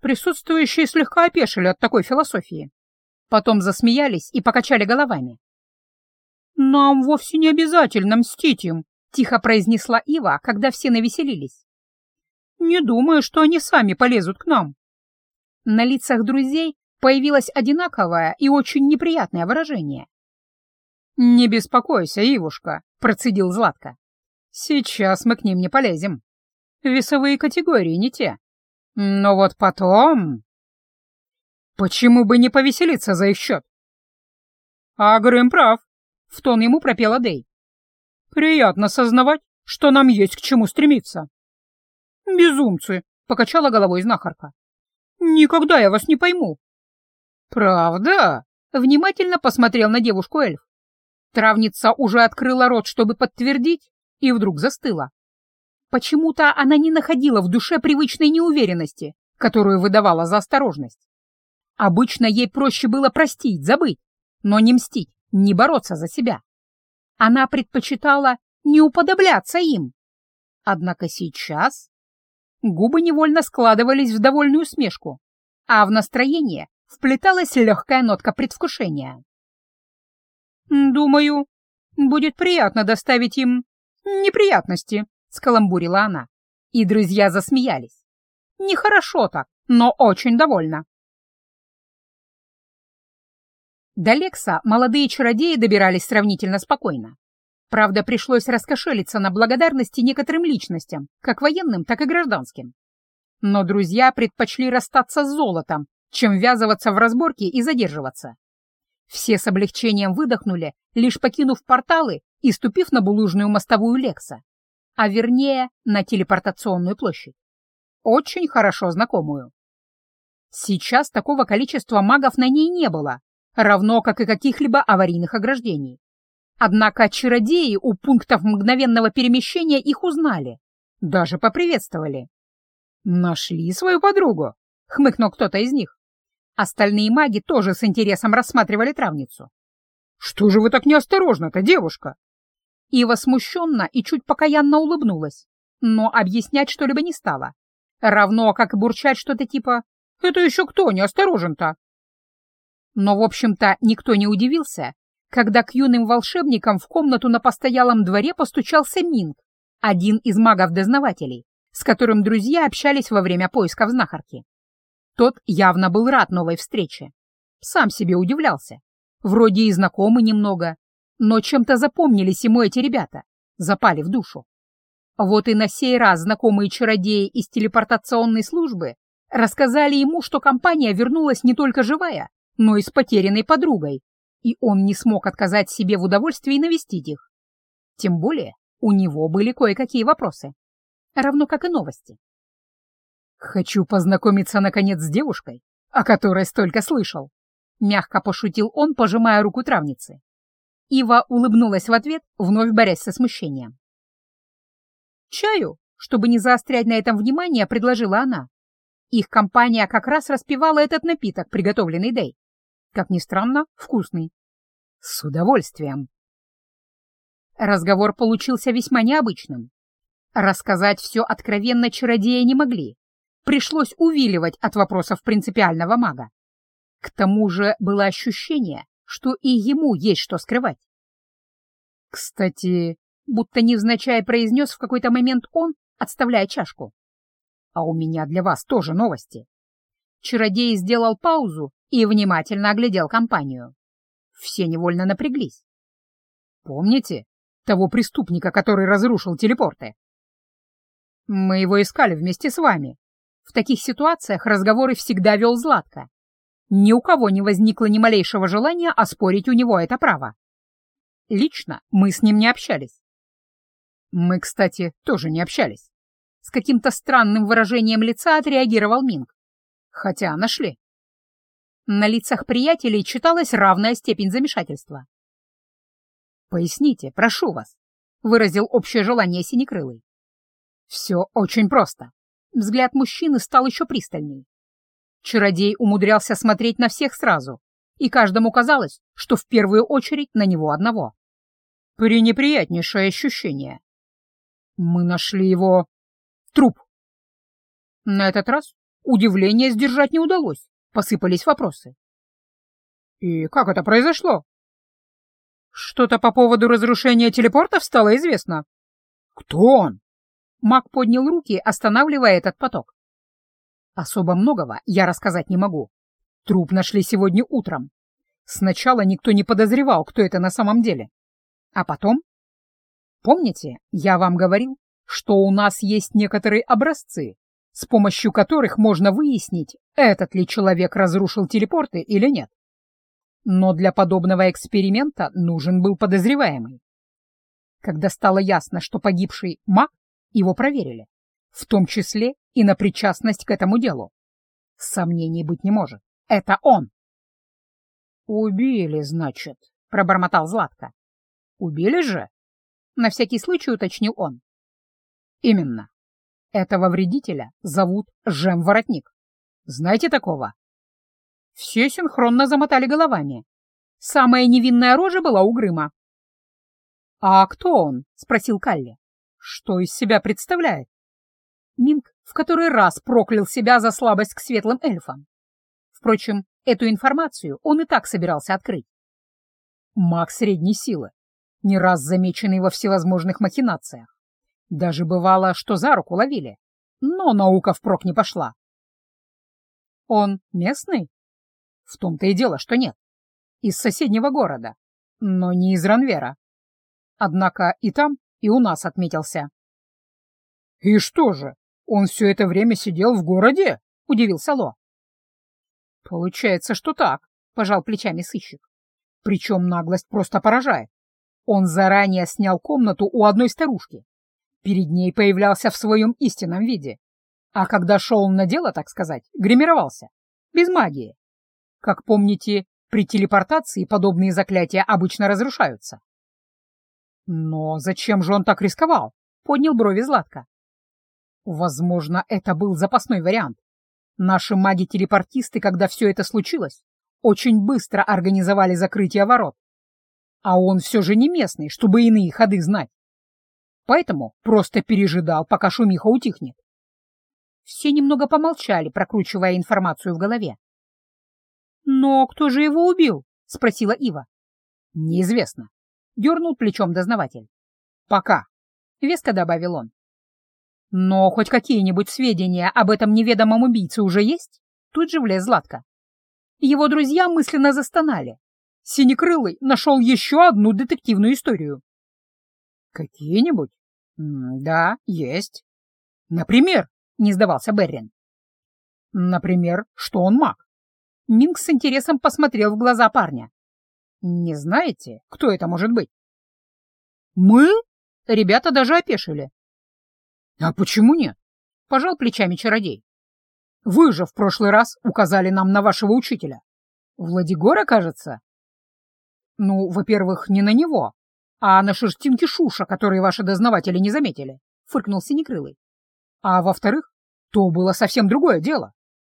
Присутствующие слегка опешили от такой философии. Потом засмеялись и покачали головами. «Нам вовсе не обязательно мстить им», — тихо произнесла Ива, когда все навеселились. «Не думаю, что они сами полезут к нам». На лицах друзей появилось одинаковое и очень неприятное выражение. «Не беспокойся, Ивушка», — процедил Златко. «Сейчас мы к ним не полезем. Весовые категории не те. Но вот потом...» «Почему бы не повеселиться за их счет?» «А Грэм прав», — в тон ему пропела Дэй. «Приятно сознавать, что нам есть к чему стремиться». «Безумцы», — покачала головой знахарка. «Никогда я вас не пойму». «Правда?» — внимательно посмотрел на девушку эльф. Травница уже открыла рот, чтобы подтвердить, и вдруг застыла. Почему-то она не находила в душе привычной неуверенности, которую выдавала за осторожность. Обычно ей проще было простить, забыть, но не мстить, не бороться за себя. Она предпочитала не уподобляться им. Однако сейчас губы невольно складывались в довольную усмешку, а в настроение вплеталась легкая нотка предвкушения. «Думаю, будет приятно доставить им неприятности», — скаламбурила она. И друзья засмеялись. Нехорошо так, но очень довольна. До Лекса молодые чародеи добирались сравнительно спокойно. Правда, пришлось раскошелиться на благодарности некоторым личностям, как военным, так и гражданским. Но друзья предпочли расстаться с золотом, чем ввязываться в разборки и задерживаться. Все с облегчением выдохнули, лишь покинув порталы и ступив на булыжную мостовую Лекса, а вернее на телепортационную площадь. Очень хорошо знакомую. Сейчас такого количества магов на ней не было, равно как и каких-либо аварийных ограждений. Однако чародеи у пунктов мгновенного перемещения их узнали, даже поприветствовали. «Нашли свою подругу», — хмыкнул кто-то из них. Остальные маги тоже с интересом рассматривали травницу. «Что же вы так неосторожно-то, девушка?» Ива смущенно и чуть покаянно улыбнулась, но объяснять что-либо не стала. Равно как и бурчать что-то типа «Это еще кто неосторожен-то?» Но, в общем-то, никто не удивился, когда к юным волшебникам в комнату на постоялом дворе постучался Минг, один из магов-дознавателей, с которым друзья общались во время поисков знахарки. Тот явно был рад новой встрече. Сам себе удивлялся. Вроде и знакомы немного, но чем-то запомнились ему эти ребята, запали в душу. Вот и на сей раз знакомые чародеи из телепортационной службы рассказали ему, что компания вернулась не только живая, но и с потерянной подругой, и он не смог отказать себе в удовольствии навестить их. Тем более у него были кое-какие вопросы, равно как и новости. «Хочу познакомиться, наконец, с девушкой, о которой столько слышал», — мягко пошутил он, пожимая руку травницы. Ива улыбнулась в ответ, вновь борясь со смущением. «Чаю?» — чтобы не заострять на этом внимание, предложила она. Их компания как раз распивала этот напиток, приготовленный Дэй. Как ни странно, вкусный. С удовольствием. Разговор получился весьма необычным. Рассказать все откровенно чародея не могли, пришлось увиливать от вопросов принципиального мага. К тому же было ощущение, что и ему есть что скрывать. Кстати, будто невзначай произнес в какой-то момент он, отставляя чашку. А у меня для вас тоже новости. Чародей сделал паузу и внимательно оглядел компанию. Все невольно напряглись. Помните того преступника, который разрушил телепорты? Мы его искали вместе с вами, в таких ситуациях разговоры всегда вел Златко. Ни у кого не возникло ни малейшего желания оспорить у него это право. Лично мы с ним не общались. Мы, кстати, тоже не общались. С каким-то странным выражением лица отреагировал Минг. Хотя нашли. На лицах приятелей читалась равная степень замешательства. «Поясните, прошу вас», — выразил общее желание Синекрылый. «Все очень просто. Взгляд мужчины стал еще пристальней. Чародей умудрялся смотреть на всех сразу, и каждому казалось, что в первую очередь на него одного. Пренеприятнейшее ощущение. Мы нашли его... труп. На этот раз удивление сдержать не удалось, посыпались вопросы. «И как это произошло?» «Что-то по поводу разрушения телепортов стало известно». «Кто он?» Маг поднял руки, останавливая этот поток. «Особо многого я рассказать не могу. Труп нашли сегодня утром. Сначала никто не подозревал, кто это на самом деле. А потом... Помните, я вам говорил, что у нас есть некоторые образцы, с помощью которых можно выяснить, этот ли человек разрушил телепорты или нет. Но для подобного эксперимента нужен был подозреваемый. Когда стало ясно, что погибший маг, его проверили, в том числе и на причастность к этому делу. Сомнений быть не может. Это он. «Убили, значит», — пробормотал Златко. «Убили же?» — на всякий случай уточнил он. «Именно. Этого вредителя зовут Жем Воротник. Знаете такого?» Все синхронно замотали головами. Самая невинная рожа была у Грыма. «А кто он?» — спросил Калли. «Что из себя представляет?» Минг в который раз проклял себя за слабость к светлым эльфам. Впрочем, эту информацию он и так собирался открыть. Маг средней силы, не раз замеченный во всевозможных махинациях. Даже бывало, что за руку ловили, но наука впрок не пошла. Он местный? В том-то и дело, что нет. Из соседнего города, но не из Ранвера. Однако и там, и у нас отметился. «И что же, он все это время сидел в городе?» — удивился Ло. «Получается, что так», — пожал плечами сыщик. Причем наглость просто поражает. Он заранее снял комнату у одной старушки. Перед ней появлялся в своем истинном виде. А когда шел на дело, так сказать, гримировался. Без магии. Как помните, при телепортации подобные заклятия обычно разрушаются. Но зачем же он так рисковал? Поднял брови Златко. Возможно, это был запасной вариант. Наши маги-телепортисты, когда все это случилось, очень быстро организовали закрытие ворот. А он все же не местный, чтобы иные ходы знать. Поэтому просто пережидал, пока шумиха утихнет. Все немного помолчали, прокручивая информацию в голове. «Но кто же его убил?» — спросила Ива. «Неизвестно», — дернул плечом дознаватель. «Пока», — веско добавил он. Но хоть какие-нибудь сведения об этом неведомом убийце уже есть? Тут же влез Златко. Его друзья мысленно застонали. Синекрылый нашел еще одну детективную историю. Какие-нибудь? Да, есть. Например, не сдавался Беррин. Например, что он маг. Минг с интересом посмотрел в глаза парня. Не знаете, кто это может быть? Мы? Ребята даже опешили. «А почему нет?» — пожал плечами чародей. «Вы же в прошлый раз указали нам на вашего учителя. Владигора, кажется?» «Ну, во-первых, не на него, а на шерстинке Шуша, которые ваши дознаватели не заметили», — фыркнул Синекрылый. «А во-вторых, то было совсем другое дело.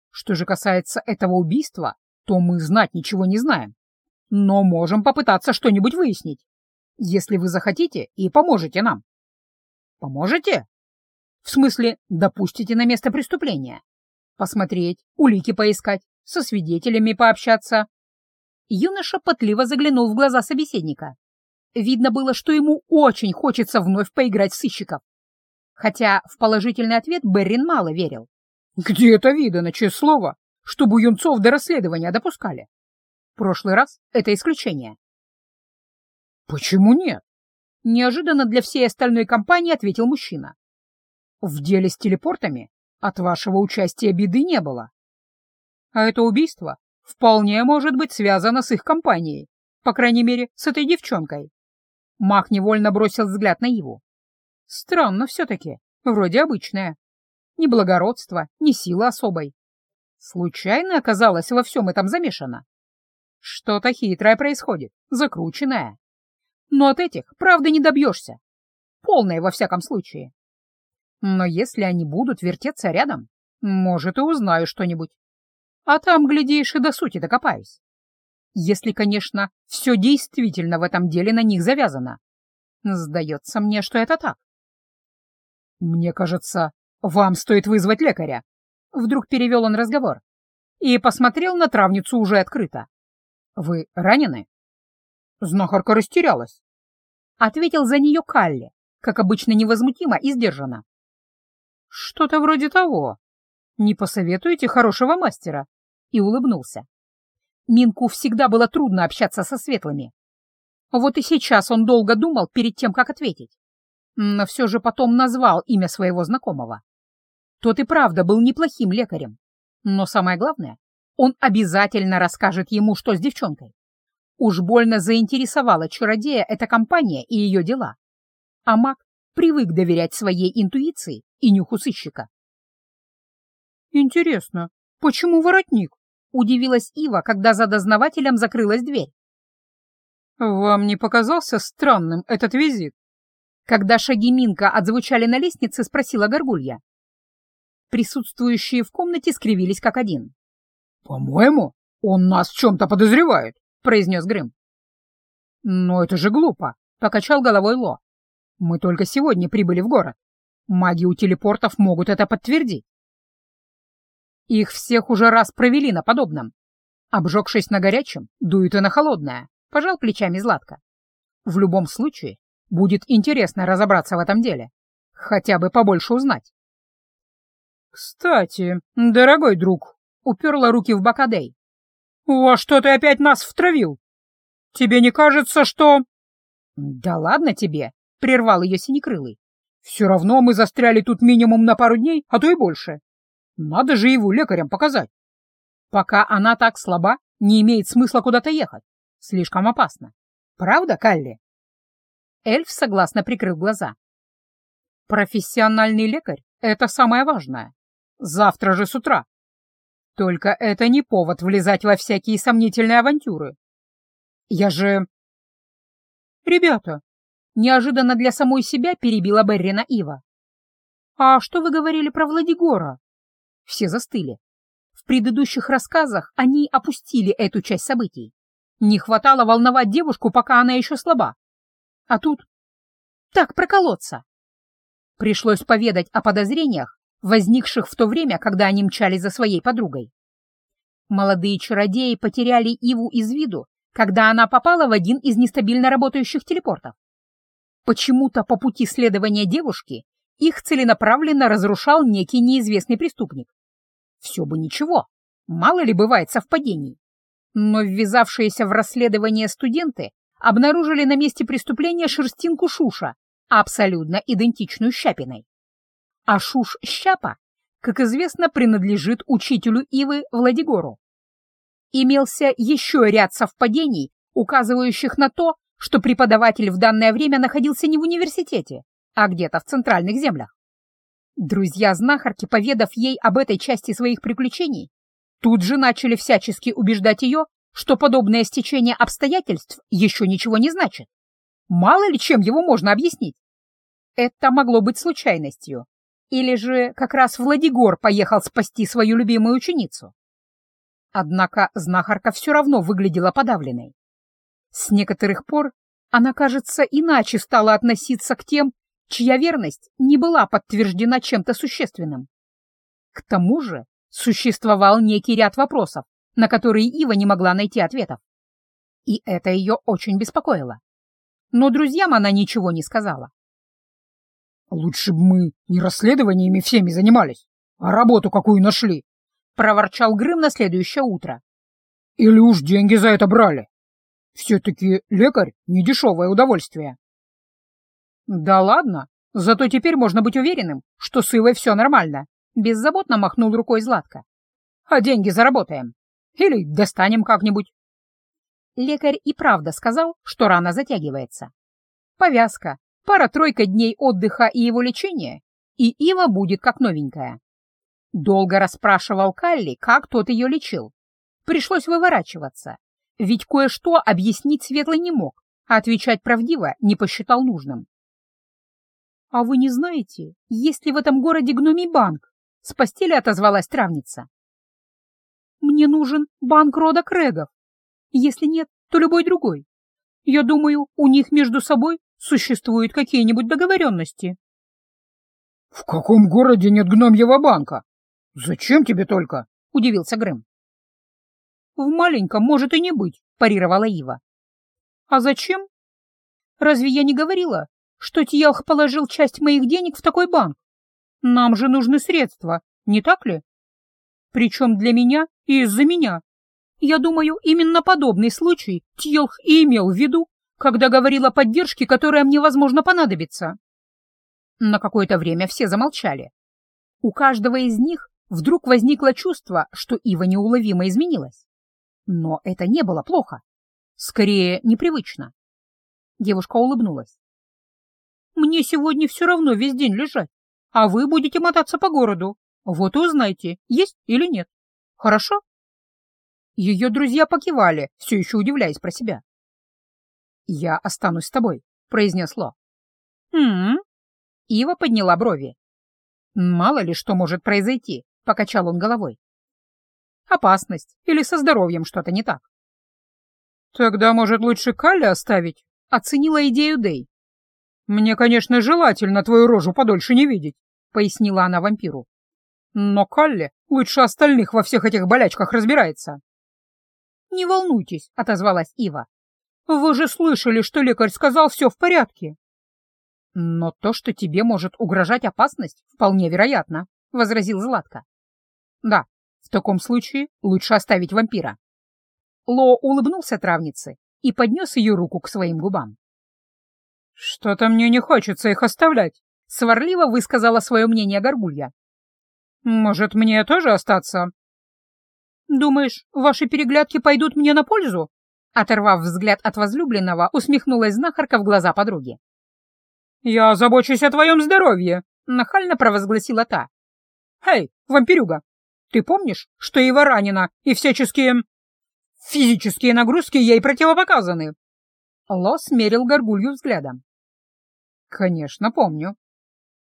Что же касается этого убийства, то мы знать ничего не знаем, но можем попытаться что-нибудь выяснить, если вы захотите и поможете нам». «Поможете?» В смысле, допустите на место преступления. Посмотреть, улики поискать, со свидетелями пообщаться. Юноша пытливо заглянул в глаза собеседника. Видно было, что ему очень хочется вновь поиграть в сыщиков. Хотя в положительный ответ Беррин мало верил. Где это видано, чье слово, чтобы юнцов до расследования допускали? В прошлый раз это исключение. Почему нет? Неожиданно для всей остальной компании ответил мужчина. В деле с телепортами от вашего участия беды не было. А это убийство вполне может быть связано с их компанией, по крайней мере, с этой девчонкой. Мах невольно бросил взгляд на Иву. Странно все-таки, вроде обычное. Ни благородства, ни силы особой. Случайно оказалась во всем этом замешана. Что-то хитрое происходит, закрученное. Но от этих правды не добьешься. Полное во всяком случае. Но если они будут вертеться рядом, может, и узнаю что-нибудь. А там, глядишь, и до сути докопаюсь. Если, конечно, все действительно в этом деле на них завязано. Сдается мне, что это так. Мне кажется, вам стоит вызвать лекаря. Вдруг перевел он разговор и посмотрел на травницу уже открыто. «Вы ранены?» Знахарка растерялась. Ответил за нее Калли, как обычно невозмутимо и сдержанно. «Что-то вроде того. Не посоветуете хорошего мастера?» И улыбнулся. Минку всегда было трудно общаться со светлыми. Вот и сейчас он долго думал перед тем, как ответить. Но все же потом назвал имя своего знакомого. Тот и правда был неплохим лекарем. Но самое главное, он обязательно расскажет ему, что с девчонкой. Уж больно заинтересовала чародея эта компания и ее дела. А маг привык доверять своей интуиции и нюху сыщика. «Интересно, почему воротник?» — удивилась Ива, когда за дознавателем закрылась дверь. «Вам не показался странным этот визит?» Когда шаги Минка отзвучали на лестнице, спросила Горгулья. Присутствующие в комнате скривились как один. «По-моему, он нас в чем-то подозревает», — произнес Грым. «Но это же глупо», — покачал головой Ло. «Мы только сегодня прибыли в город. Маги у телепортов могут это подтвердить». Их всех уже раз провели на подобном. Обжегшись на горячем, дует и на холодное, пожал плечами Златко. В любом случае, будет интересно разобраться в этом деле. Хотя бы побольше узнать. «Кстати, дорогой друг», — уперла руки в бока Дэй. «Во что ты опять нас втравил? Тебе не кажется, что...» «Да ладно тебе», — прервал ее Синекрылый. «Все равно мы застряли тут минимум на пару дней, а то и больше. Надо же его лекарям показать. Пока она так слаба, не имеет смысла куда-то ехать. Слишком опасно. Правда, Калли?» Эльф согласно прикрыл глаза. «Профессиональный лекарь — это самое важное. Завтра же с утра. Только это не повод влезать во всякие сомнительные авантюры. Я же... Ребята, неожиданно для самой себя перебила Беррина Ива. А что вы говорили про Владигора? Все застыли. В предыдущих рассказах они опустили эту часть событий. Не хватало волновать девушку, пока она еще слаба. А тут... Так проколоться. Пришлось поведать о подозрениях, возникших в то время, когда они мчались за своей подругой. Молодые чародеи потеряли Иву из виду, когда она попала в один из нестабильно работающих телепортов. Почему-то по пути следования девушки их целенаправленно разрушал некий неизвестный преступник. Все бы ничего, мало ли бывает совпадений. Но ввязавшиеся в расследование студенты обнаружили на месте преступления шерстинку Шуша, абсолютно идентичную Щапиной. А Шуш-Щапа, как известно, принадлежит учителю Ивы Владигору. Имелся еще ряд совпадений, указывающих на то, что преподаватель в данное время находился не в университете, а где-то в центральных землях. Друзья знахарки, поведав ей об этой части своих приключений, тут же начали всячески убеждать ее, что подобное стечение обстоятельств еще ничего не значит. Мало ли чем его можно объяснить. Это могло быть случайностью, или же как раз Владигор поехал спасти свою любимую ученицу? Однако знахарка все равно выглядела подавленной. С некоторых пор она, кажется, иначе стала относиться к тем, чья верность не была подтверждена чем-то существенным. К тому же существовал некий ряд вопросов, на которые Ива не могла найти ответов. И это ее очень беспокоило. Но друзьям она ничего не сказала. «Лучше бы мы не расследованиями всеми занимались, а работу какую нашли», — проворчал Грым на следующее утро. «Или уж деньги за это брали. Все-таки лекарь — недешевое удовольствие». «Да ладно, зато теперь можно быть уверенным, что с Ивой все нормально», — беззаботно махнул рукой Златко. «А деньги заработаем. Или достанем как-нибудь». Лекарь и правда сказал, что рана затягивается. Повязка, Пара-тройка дней отдыха и его лечения, и Ива будет как новенькая. Долго расспрашивал Калли, как тот ее лечил. Пришлось выворачиваться, ведь кое-что объяснить Светлый не мог, а отвечать правдиво не посчитал нужным. «А вы не знаете, есть ли в этом городе гномий банк?» — с постели отозвалась травница. «Мне нужен банк рода Крэгов. Если нет, то любой другой. Я думаю, у них между собой существуют какие-нибудь договоренности. — В каком городе нет гномьего банка? «Зачем тебе только?» — удивился Грэм. «В маленьком может и не быть», — парировала Ива. «А зачем? Разве я не говорила, что Тьелх положил часть моих денег в такой банк? Нам же нужны средства, не так ли? Причем для меня и из-за меня. Я думаю, именно подобный случай Тьелх и имел в виду, когда говорил о поддержке, которая мне, возможно, понадобится. На какое-то время все замолчали. У каждого из них вдруг возникло чувство, что Ива неуловимо изменилась. Но это не было плохо. Скорее, непривычно. Девушка улыбнулась. «Мне сегодня все равно весь день лежать, а вы будете мотаться по городу. Вот и узнайте, есть или нет. Хорошо?» Ее друзья покивали, все еще удивляясь про себя. «Я останусь с тобой», — произнес Ло. «Хм?» Ива подняла брови. «Мало ли что может произойти», — покачал он головой. «Опасность или со здоровьем что-то не так». «Тогда, может, лучше Калли оставить?» — оценила идею Дэй. «Мне, конечно, желательно твою рожу подольше не видеть», — пояснила она вампиру. «Но Калли лучше остальных во всех этих болячках разбирается». «Не волнуйтесь», — отозвалась Ива. «Вы же слышали, что лекарь сказал, все в порядке». «Но то, что тебе может угрожать опасность, вполне вероятно», — возразил Златко. «Да, в таком случае лучше оставить вампира». Ло улыбнулся травнице и поднес ее руку к своим губам. «Что-то мне не хочется их оставлять», — сварливо высказала свое мнение Горгулья. «Может, мне тоже остаться?» «Думаешь, ваши переглядки пойдут мне на пользу?» Оторвав взгляд от возлюбленного, усмехнулась знахарка в глаза подруги. «Я забочусь о твоем здоровье», — нахально провозгласила та. «Эй, вампирюга, ты помнишь, что Ива ранена, и всяческие... физические нагрузки ей противопоказаны?» Ло смерил горгулью взглядом. «Конечно, помню.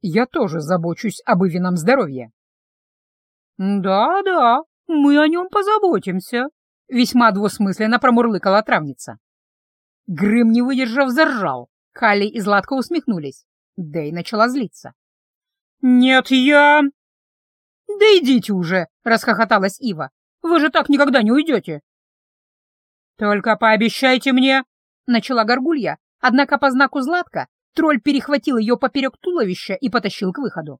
Я тоже забочусь об Ивином здоровье». «Да-да, мы о нем позаботимся», — весьма двусмысленно промурлыкала травница. Грым, не выдержав, заржал. Калли и Златко усмехнулись. Дэй начала злиться. «Нет, я...» «Да идите уже!» — расхохоталась Ива. «Вы же так никогда не уйдете!» «Только пообещайте мне...» — начала Горгулья, однако по знаку Златка тролль перехватил ее поперек туловища и потащил к выходу.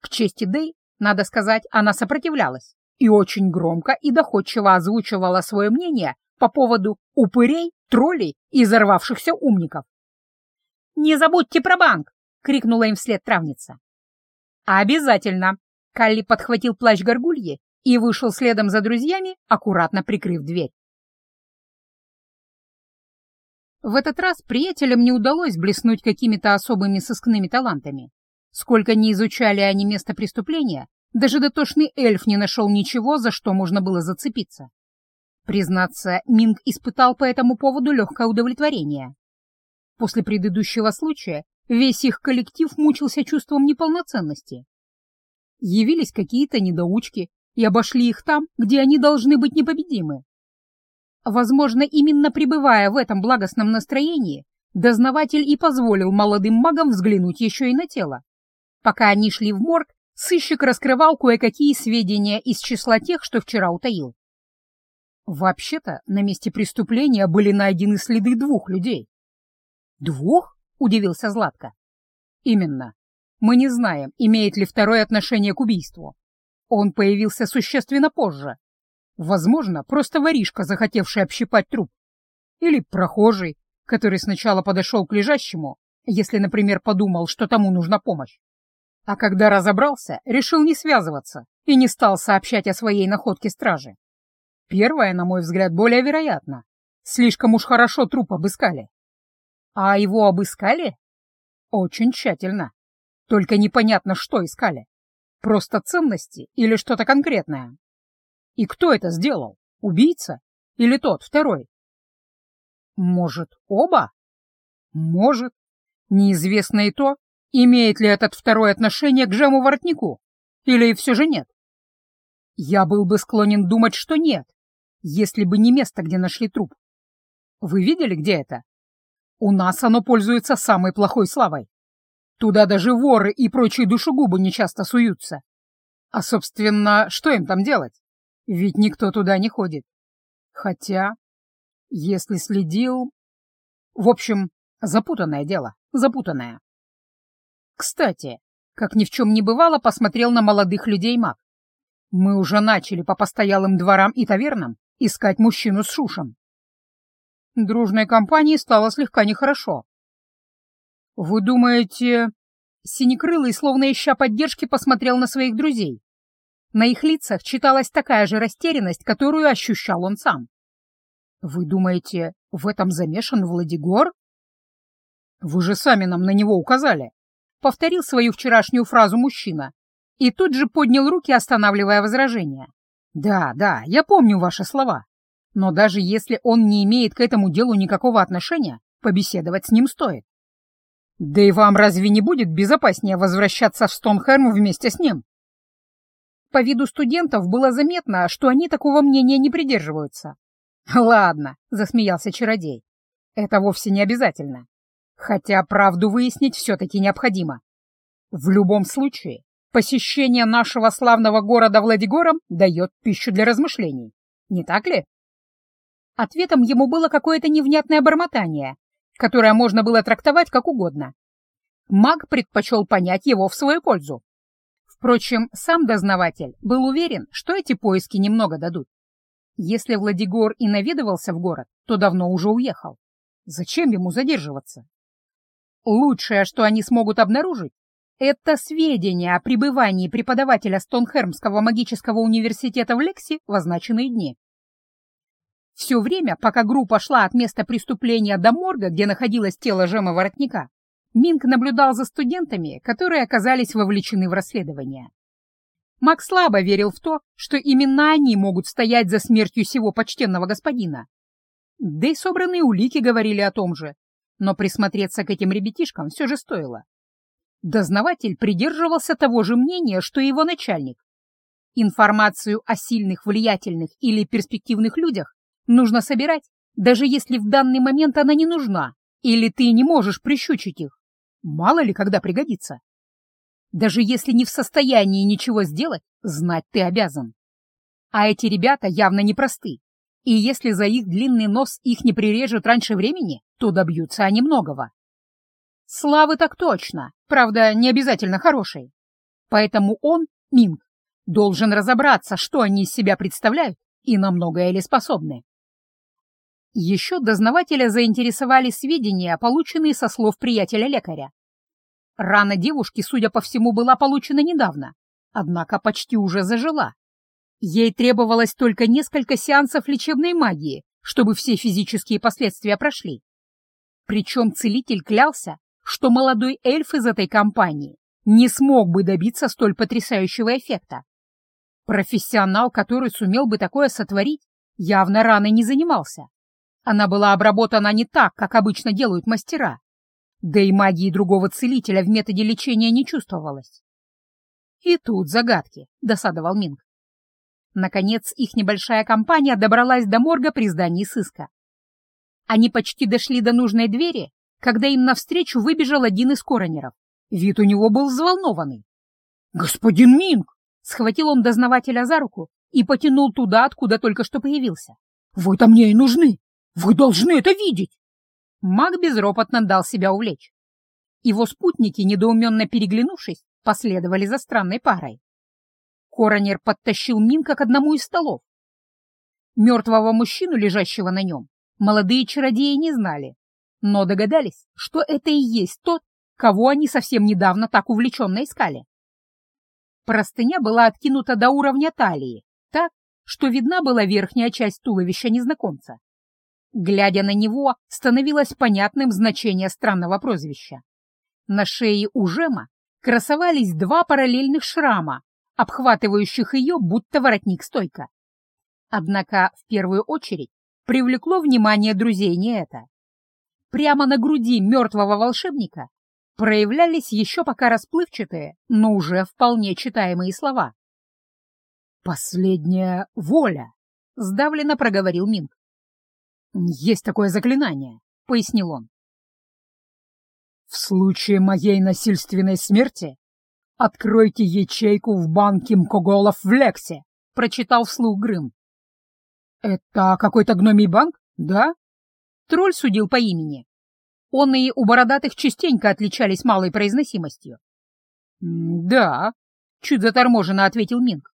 К чести Дэй, надо сказать, она сопротивлялась и очень громко и доходчиво озвучивала свое мнение по поводу упырей, троллей и взорвавшихся умников. «Не забудьте про банк!» — крикнула им вслед травница. «Обязательно!» — Калли подхватил плащ горгульи и вышел следом за друзьями, аккуратно прикрыв дверь. В этот раз приятелям не удалось блеснуть какими-то особыми сыскными талантами. Сколько ни изучали они место преступления, даже дотошный эльф не нашел ничего, за что можно было зацепиться. Признаться, Минг испытал по этому поводу легкое удовлетворение. После предыдущего случая весь их коллектив мучился чувством неполноценности. Явились какие-то недоучки и обошли их там, где они должны быть непобедимы. Возможно, именно пребывая в этом благостном настроении, дознаватель и позволил молодым магам взглянуть еще и на тело. Пока они шли в морг, сыщик раскрывал кое-какие сведения из числа тех, что вчера утаил. Вообще-то на месте преступления были найдены следы двух людей. «Двух?» — удивился Златко. «Именно. Мы не знаем, имеет ли второе отношение к убийству. Он появился существенно позже. Возможно, просто воришка, захотевший общипать труп. Или прохожий, который сначала подошел к лежащему, если, например, подумал, что тому нужна помощь. А когда разобрался, решил не связываться и не стал сообщать о своей находке страже. Первое, на мой взгляд, более вероятно. Слишком уж хорошо труп обыскали. А его обыскали? Очень тщательно. Только непонятно, что искали. Просто ценности или что-то конкретное. И кто это сделал? Убийца? Или тот, второй? Может, оба? Может. Неизвестно и то, имеет ли этот второй отношение к Жему-воротнику. Или все же нет? Я был бы склонен думать, что нет, если бы не место, где нашли труп. Вы видели, где это? У нас оно пользуется самой плохой славой. Туда даже воры и прочие душегубы нечасто суются. А, собственно, что им там делать? Ведь никто туда не ходит. Хотя, если следил... В общем, запутанное дело, запутанное. Кстати, как ни в чем не бывало, посмотрел на молодых людей маг. Мы уже начали по постоялым дворам и тавернам искать мужчину с шушем. Дружной компании стало слегка нехорошо. «Вы думаете...» Синекрылый, словно ища поддержки, посмотрел на своих друзей. На их лицах читалась такая же растерянность, которую ощущал он сам. «Вы думаете, в этом замешан Владигор?» «Вы же сами нам на него указали», — повторил свою вчерашнюю фразу мужчина и тут же поднял руки, останавливая возражение. «Да, да, я помню ваши слова. Но даже если он не имеет к этому делу никакого отношения, побеседовать с ним стоит. Да и вам разве не будет безопаснее возвращаться в Стонхерм вместе с ним? По виду студентов было заметно, что они такого мнения не придерживаются. «Ладно», — засмеялся чародей, — «это вовсе не обязательно. Хотя правду выяснить все-таки необходимо. В любом случае, посещение нашего славного города Владигором дает пищу для размышлений. Не так ли?» Ответом ему было какое-то невнятное бормотание, которое можно было трактовать как угодно. Маг предпочел понять его в свою пользу. Впрочем, сам дознаватель был уверен, что эти поиски немного дадут. Если Владигор и наведывался в город, то давно уже уехал. Зачем ему задерживаться? Лучшее, что они смогут обнаружить, это сведения о пребывании преподавателя Стонхермского магического университета в Лексе в означенные дни. Все время, пока группа шла от места преступления до морга, где находилось тело Жема Воротника, Минк наблюдал за студентами, которые оказались вовлечены в расследование. Макс слабо верил в то, что именно они могут стоять за смертью сего почтенного господина. Да и собранные улики говорили о том же, но присмотреться к этим ребятишкам все же стоило. Дознаватель придерживался того же мнения, что и его начальник. Информацию о сильных, влиятельных или перспективных людях нужно собирать, даже если в данный момент она не нужна, или ты не можешь прищучить их. Мало ли, когда пригодится. Даже если не в состоянии ничего сделать, знать ты обязан. А эти ребята явно непросты, и если за их длинный нос их не прирежут раньше времени, то добьются они многого. Славы так точно, правда, не обязательно хорошей. Поэтому он, Минг, должен разобраться, что они из себя представляют и на многое ли способны. Еще дознавателя заинтересовали сведения, полученные со слов приятеля-лекаря. Рана девушки, судя по всему, была получена недавно, однако почти уже зажила. Ей требовалось только несколько сеансов лечебной магии, чтобы все физические последствия прошли. Причем целитель клялся, что молодой эльф из этой компании не смог бы добиться столь потрясающего эффекта. Профессионал, который сумел бы такое сотворить, явно раной не занимался. Она была обработана не так, как обычно делают мастера. Да и магии другого целителя в методе лечения не чувствовалось. И тут загадки, — досадовал Минг. Наконец, их небольшая компания добралась до морга при здании сыска. Они почти дошли до нужной двери, когда им навстречу выбежал один из коронеров. Вид у него был взволнованный. «Господин Минг!» — схватил он дознавателя за руку и потянул туда, откуда только что появился. «Вы-то мне и нужны! Вы должны это видеть!» Маг безропотно дал себя увлечь. Его спутники, недоуменно переглянувшись, последовали за странной парой. Коронер подтащил Минка к одному из столов. Мертвого мужчину, лежащего на нем, молодые чародеи не знали, но догадались, что это и есть тот, кого они совсем недавно так увлеченно искали. Простыня была откинута до уровня талии, так, что видна была верхняя часть туловища незнакомца. Глядя на него, становилось понятным значение странного прозвища. На шее у Жема красовались два параллельных шрама, обхватывающих ее, будто воротник-стойка. Однако в первую очередь привлекло внимание друзей не это. Прямо на груди мертвого волшебника проявлялись еще пока расплывчатые, но уже вполне читаемые слова. «Последняя воля», — сдавленно проговорил Минг. «Есть такое заклинание», — пояснил он. «В случае моей насильственной смерти «Откройте ячейку в банке Мкоголов в Лексе», — прочитал вслух Грым. «Это какой-то гномий банк, да?» Тролль судил по имени. Он и у бородатых частенько отличались малой произносимостью. «Да», — чуть заторможенно ответил Минг.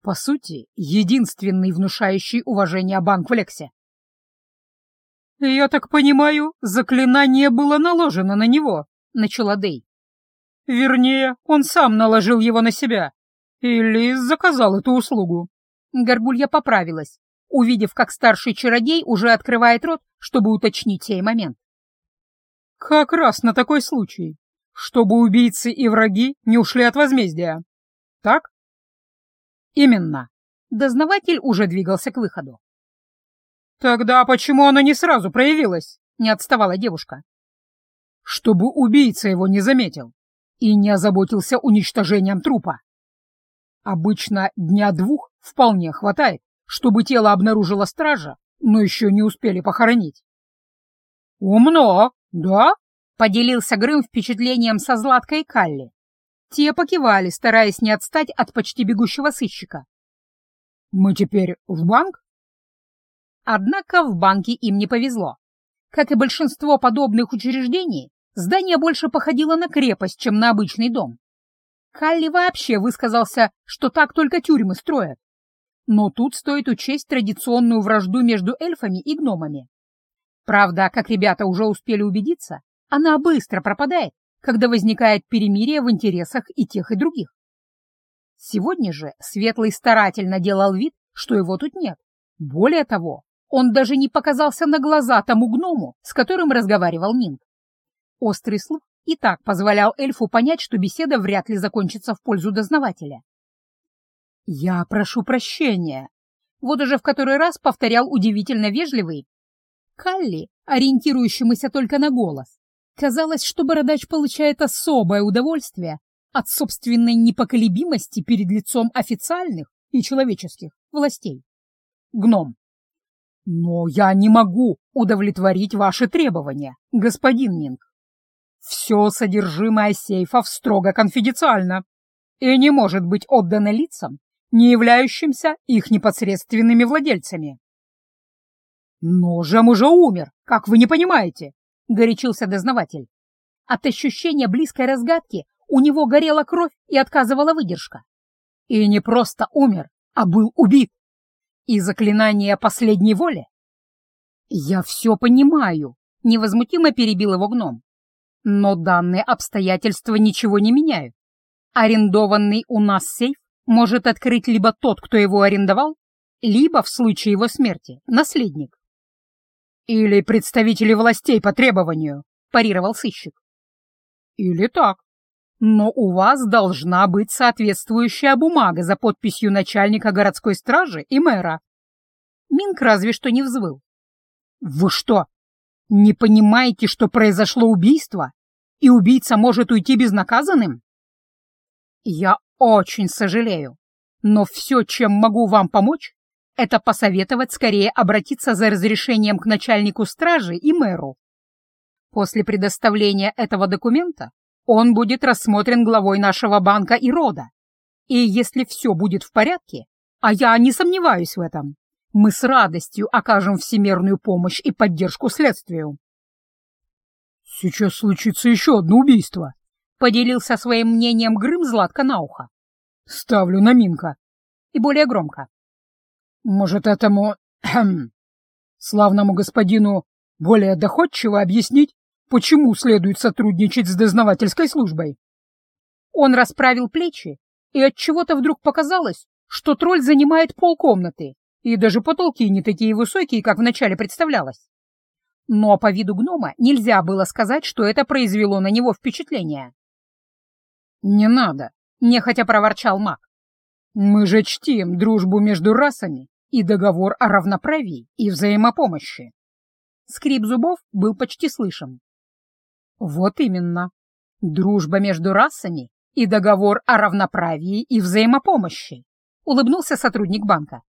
«По сути, единственный внушающий уважение банк в Лексе». «Я так понимаю, заклинание было наложено на него», — начала Дэй. Вернее, он сам наложил его на себя. Или заказал эту услугу. Горгулья поправилась, увидев, как старший чародей уже открывает рот, чтобы уточнить сей момент. Как раз на такой случай, чтобы убийцы и враги не ушли от возмездия. Так? Именно. Дознаватель уже двигался к выходу. Тогда почему она не сразу проявилась? Не отставала девушка. Чтобы убийца его не заметил и не озаботился уничтожением трупа. Обычно дня двух вполне хватает, чтобы тело обнаружила стража, но еще не успели похоронить. «Умно, да?» — поделился Грым впечатлением со Златкой и Калли. Те покивали, стараясь не отстать от почти бегущего сыщика. «Мы теперь в банк?» Однако в банке им не повезло. Как и большинство подобных учреждений, Здание больше походило на крепость, чем на обычный дом. Калли вообще высказался, что так только тюрьмы строят. Но тут стоит учесть традиционную вражду между эльфами и гномами. Правда, как ребята уже успели убедиться, она быстро пропадает, когда возникает перемирие в интересах и тех, и других. Сегодня же Светлый старательно делал вид, что его тут нет. Более того, он даже не показался на глаза тому гному, с которым разговаривал Минг. Острый слух и так позволял эльфу понять, что беседа вряд ли закончится в пользу дознавателя. «Я прошу прощения», — вот уже в который раз повторял удивительно вежливый. Калли, ориентирующемуся только на голос, казалось, что бородач получает особое удовольствие от собственной непоколебимости перед лицом официальных и человеческих властей. Гном. «Но я не могу удовлетворить ваши требования, господин Минг. Все содержимое сейфов строго конфиденциально и не может быть отдано лицам, не являющимся их непосредственными владельцами. «Но Жем уже умер, как вы не понимаете», — горячился дознаватель. От ощущения близкой разгадки у него горела кровь и отказывала выдержка. И не просто умер, а был убит. И заклинание последней воли? «Я все понимаю», — невозмутимо перебил его гном. Но данные обстоятельства ничего не меняют. Арендованный у нас сейф может открыть либо тот, кто его арендовал, либо, в случае его смерти, наследник. «Или представители властей по требованию», — парировал сыщик. «Или так. Но у вас должна быть соответствующая бумага за подписью начальника городской стражи и мэра». Минк разве что не взвыл. «Вы что, не понимаете, что произошло убийство, и убийца может уйти безнаказанным? Я очень сожалею, но все, чем могу вам помочь, это посоветовать скорее обратиться за разрешением к начальнику стражи и мэру. После предоставления этого документа он будет рассмотрен главой нашего банка и рода. И если все будет в порядке, а я не сомневаюсь в этом, мы с радостью окажем всемирную помощь и поддержку следствию. «Сейчас случится еще одно убийство», — поделился своим мнением Грым Златко на ухо. «Ставлю на Минка». И более громко. «Может, этому славному господину более доходчиво объяснить, почему следует сотрудничать с дознавательской службой?» Он расправил плечи, и от чего то вдруг показалось, что тролль занимает полкомнаты, и даже потолки не такие высокие, как вначале представлялось. Но по виду гнома нельзя было сказать, что это произвело на него впечатление. «Не надо», — нехотя проворчал маг. «Мы же чтим дружбу между расами и договор о равноправии и взаимопомощи». Скрип зубов был почти слышен. «Вот именно. Дружба между расами и договор о равноправии и взаимопомощи», — улыбнулся сотрудник банка.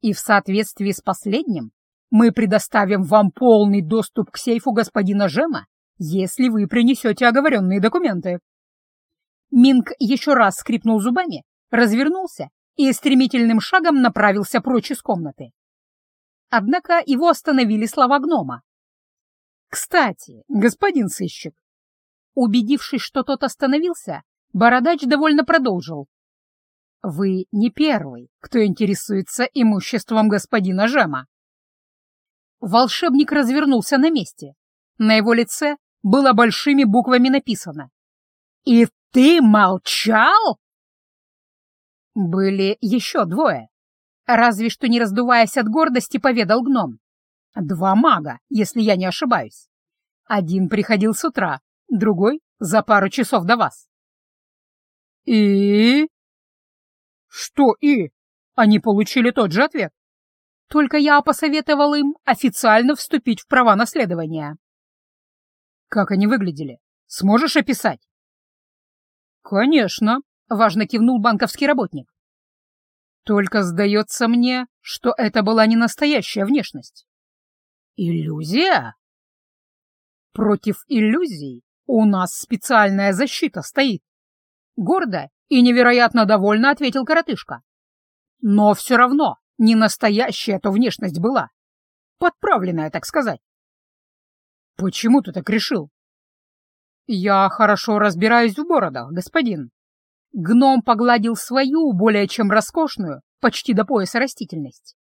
И в соответствии с последним мы предоставим вам полный доступ к сейфу господина Жема, если вы принесете оговоренные документы. Минг еще раз скрипнул зубами, развернулся и стремительным шагом направился прочь из комнаты. Однако его остановили слова гнома. «Кстати, господин сыщик!» Убедившись, что тот остановился, Бородач довольно продолжил. «Вы не первый, кто интересуется имуществом господина Жема». Волшебник развернулся на месте. На его лице было большими буквами написано. «И ты молчал?» Были еще двое. Разве что не раздуваясь от гордости, поведал гном. Два мага, если я не ошибаюсь. Один приходил с утра, другой — за пару часов до вас. «И?» «Что «и»?» Они получили тот же ответ. Только я посоветовал им официально вступить в права наследования. Как они выглядели? Сможешь описать? Конечно, важно кивнул банковский работник. Только сдается мне, что это была не настоящая внешность. Иллюзия? Против иллюзий у нас специальная защита стоит. Гордо и невероятно довольно ответил коротышка. Но все равно не настоящая то внешность была. Подправленная, так сказать. Почему ты так решил? Я хорошо разбираюсь в бородах, господин. Гном погладил свою, более чем роскошную, почти до пояса растительность.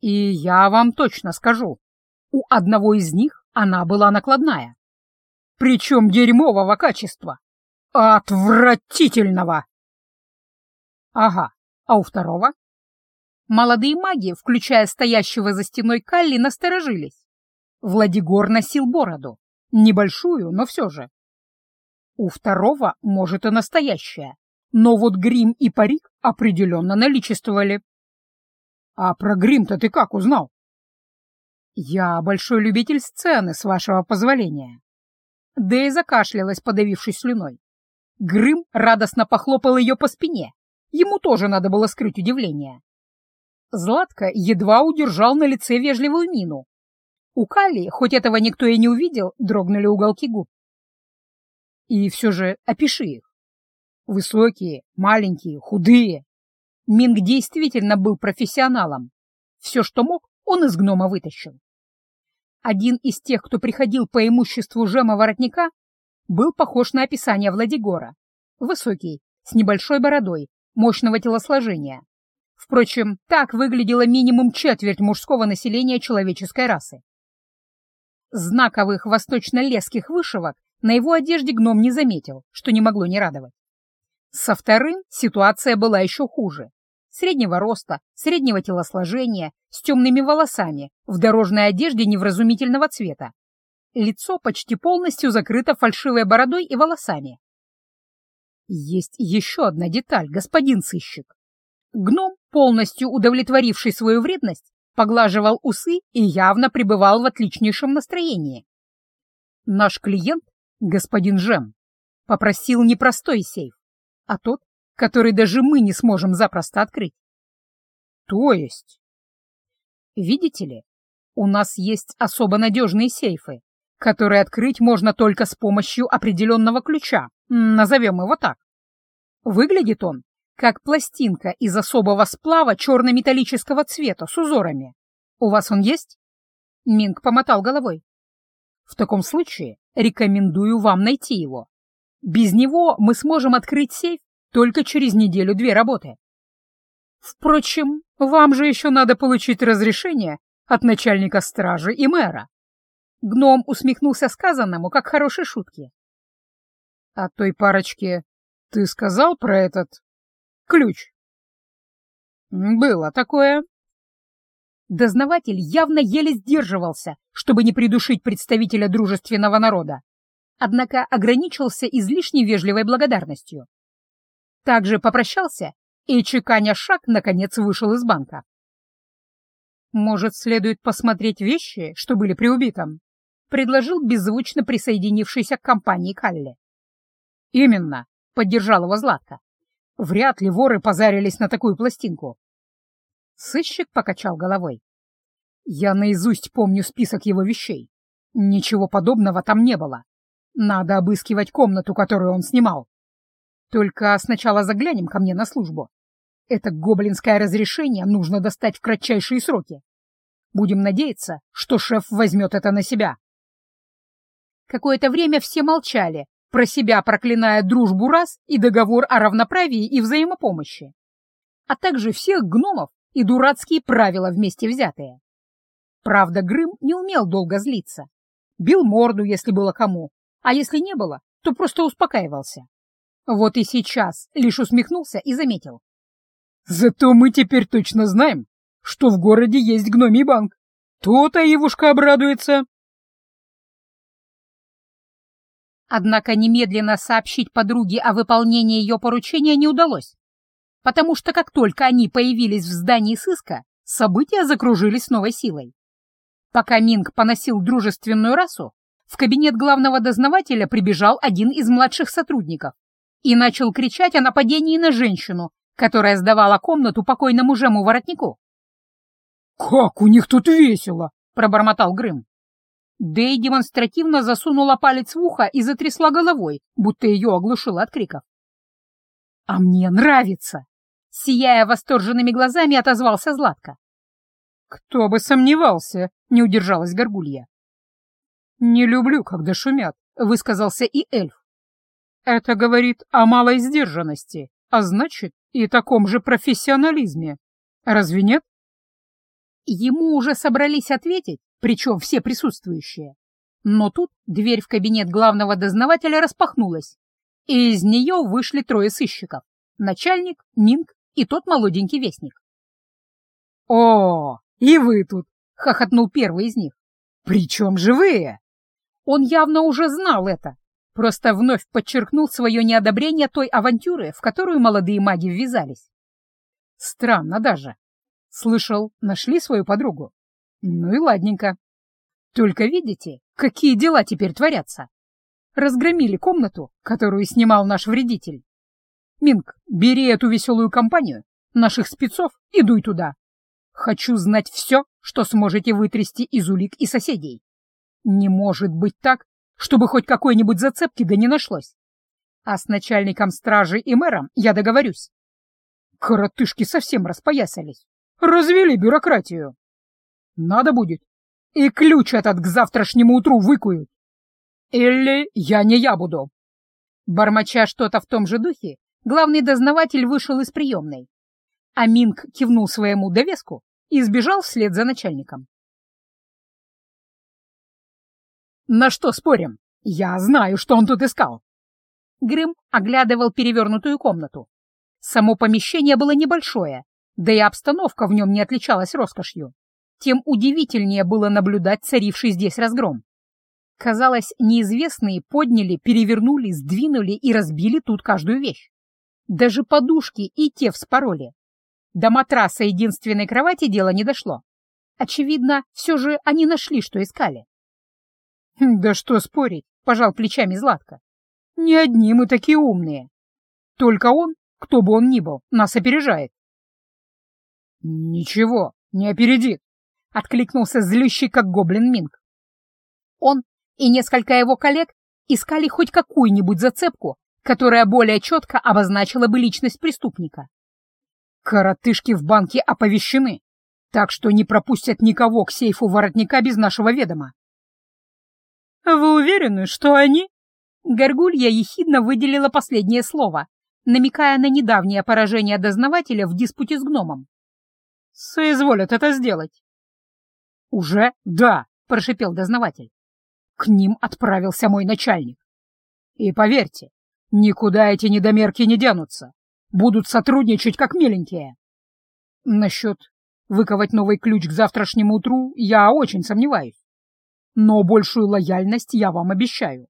И я вам точно скажу, у одного из них она была накладная. Причем дерьмового качества. Отвратительного! Ага, а у второго? Молодые маги, включая стоящего за стеной Калли, насторожились. Владигор носил бороду. Небольшую, но все же. У второго, может, и настоящая, но вот грим и парик определенно наличествовали. А про грим-то ты как узнал? Я большой любитель сцены, с вашего позволения. Дэй закашлялась, подавившись слюной. Грым радостно похлопал ее по спине. Ему тоже надо было скрыть удивление. Златко едва удержал на лице вежливую мину. У Кали, хоть этого никто и не увидел, дрогнули уголки губ. И все же опиши их. Высокие, маленькие, худые. Минг действительно был профессионалом. Все, что мог, он из гнома вытащил. Один из тех, кто приходил по имуществу жема воротника, был похож на описание Владигора. Высокий, с небольшой бородой, мощного телосложения. Впрочем, так выглядело минимум четверть мужского населения человеческой расы. Знаковых восточно-лесских вышивок на его одежде гном не заметил, что не могло не радовать. Со вторым ситуация была еще хуже. Среднего роста, среднего телосложения, с темными волосами, в дорожной одежде невразумительного цвета. Лицо почти полностью закрыто фальшивой бородой и волосами. Есть еще одна деталь, господин сыщик. Гном, полностью удовлетворивший свою вредность, поглаживал усы и явно пребывал в отличнейшем настроении. Наш клиент, господин Жем, попросил не простой сейф, а тот, который даже мы не сможем запросто открыть. То есть? Видите ли, у нас есть особо надежные сейфы, которые открыть можно только с помощью определенного ключа, назовем его так. Выглядит он как пластинка из особого сплава черно-металлического цвета с узорами. У вас он есть? Минг помотал головой. В таком случае рекомендую вам найти его. Без него мы сможем открыть сейф только через неделю-две работы. Впрочем, вам же еще надо получить разрешение от начальника стражи и мэра. Гном усмехнулся сказанному, как хорошей шутки. — А той парочке ты сказал про этот ключ? — Было такое. Дознаватель явно еле сдерживался, чтобы не придушить представителя дружественного народа, однако ограничился излишне вежливой благодарностью. Также попрощался и, чеканя шаг, наконец вышел из банка. «Может, следует посмотреть вещи, что были при убитом?» — предложил беззвучно присоединившийся к компании Калли. «Именно», — поддержал его Златко. «Вряд ли воры позарились на такую пластинку». Сыщик покачал головой. «Я наизусть помню список его вещей. Ничего подобного там не было. Надо обыскивать комнату, которую он снимал. Только сначала заглянем ко мне на службу. Это гоблинское разрешение нужно достать в кратчайшие сроки. Будем надеяться, что шеф возьмет это на себя. Какое-то время все молчали, про себя проклиная дружбу раз и договор о равноправии и взаимопомощи, а также всех гномов и дурацкие правила вместе взятые. Правда, Грым не умел долго злиться. Бил морду, если было кому, а если не было, то просто успокаивался. Вот и сейчас лишь усмехнулся и заметил. «Зато мы теперь точно знаем, что в городе есть гномий банк. То-то Ивушка обрадуется». Однако немедленно сообщить подруге о выполнении ее поручения не удалось, потому что как только они появились в здании сыска, события закружились с новой силой. Пока Минг поносил дружественную расу, в кабинет главного дознавателя прибежал один из младших сотрудников и начал кричать о нападении на женщину, которая сдавала комнату покойному жему воротнику. «Как у них тут весело!» — пробормотал Грым. Дэй демонстративно засунула палец в ухо и затрясла головой, будто ее оглушило от криков. «А мне нравится!» — сияя восторженными глазами, отозвался Златко. «Кто бы сомневался!» — не удержалась Горгулья. «Не люблю, когда шумят», — высказался и эльф. «Это говорит о малой сдержанности, а значит, и таком же профессионализме. Разве нет?» Ему уже собрались ответить, причем все присутствующие. Но тут дверь в кабинет главного дознавателя распахнулась, и из нее вышли трое сыщиков — начальник, Минг и тот молоденький вестник. «О, и вы тут!» — хохотнул первый из них. «Причем живые?» Он явно уже знал это, просто вновь подчеркнул свое неодобрение той авантюры, в которую молодые маги ввязались. Странно даже. Слышал, нашли свою подругу. Ну и ладненько. Только видите, какие дела теперь творятся? Разгромили комнату, которую снимал наш вредитель. Минг, бери эту веселую компанию, наших спецов и дуй туда. Хочу знать все, что сможете вытрясти из улик и соседей. Не может быть так, чтобы хоть какой-нибудь зацепки да не нашлось. А с начальником стражи и мэром я договорюсь. Коротышки совсем распоясались. Развели бюрократию. Надо будет. И ключ этот к завтрашнему утру выкуют. Или я не я буду. Бормоча что-то в том же духе, главный дознаватель вышел из приемной. А Минг кивнул своему довеску и сбежал вслед за начальником. На что спорим? Я знаю, что он тут искал. Грым оглядывал перевернутую комнату. Само помещение было небольшое, да и обстановка в нем не отличалась роскошью тем удивительнее было наблюдать царивший здесь разгром. Казалось, неизвестные подняли, перевернули, сдвинули и разбили тут каждую вещь. Даже подушки и те вспороли. До матраса единственной кровати дело не дошло. Очевидно, все же они нашли, что искали. «Хм, «Да что спорить», — пожал плечами Златко. «Не одни мы такие умные. Только он, кто бы он ни был, нас опережает». «Ничего, не опередит», — откликнулся злющий, как гоблин Минг. Он и несколько его коллег искали хоть какую-нибудь зацепку, которая более четко обозначила бы личность преступника. Коротышки в банке оповещены, так что не пропустят никого к сейфу воротника без нашего ведома. «Вы уверены, что они?» Горгулья ехидно выделила последнее слово, намекая на недавнее поражение дознавателя в диспуте с гномом. «Соизволят это сделать. «Уже да», — прошипел дознаватель. «К ним отправился мой начальник. И поверьте, никуда эти недомерки не денутся. Будут сотрудничать как миленькие. Насчет выковать новый ключ к завтрашнему утру я очень сомневаюсь. Но большую лояльность я вам обещаю.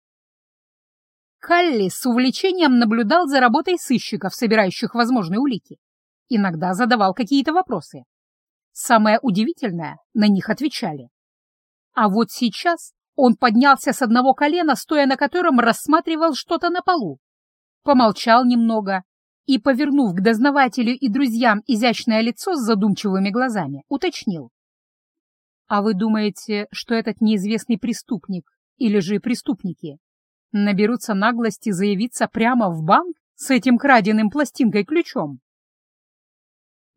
Калли с увлечением наблюдал за работой сыщиков, собирающих возможные улики. Иногда задавал какие-то вопросы. Самое удивительное, на них отвечали. А вот сейчас он поднялся с одного колена, стоя на котором рассматривал что-то на полу. Помолчал немного и, повернув к дознавателю и друзьям изящное лицо с задумчивыми глазами, уточнил. «А вы думаете, что этот неизвестный преступник или же преступники наберутся наглости заявиться прямо в банк с этим краденым пластинкой ключом?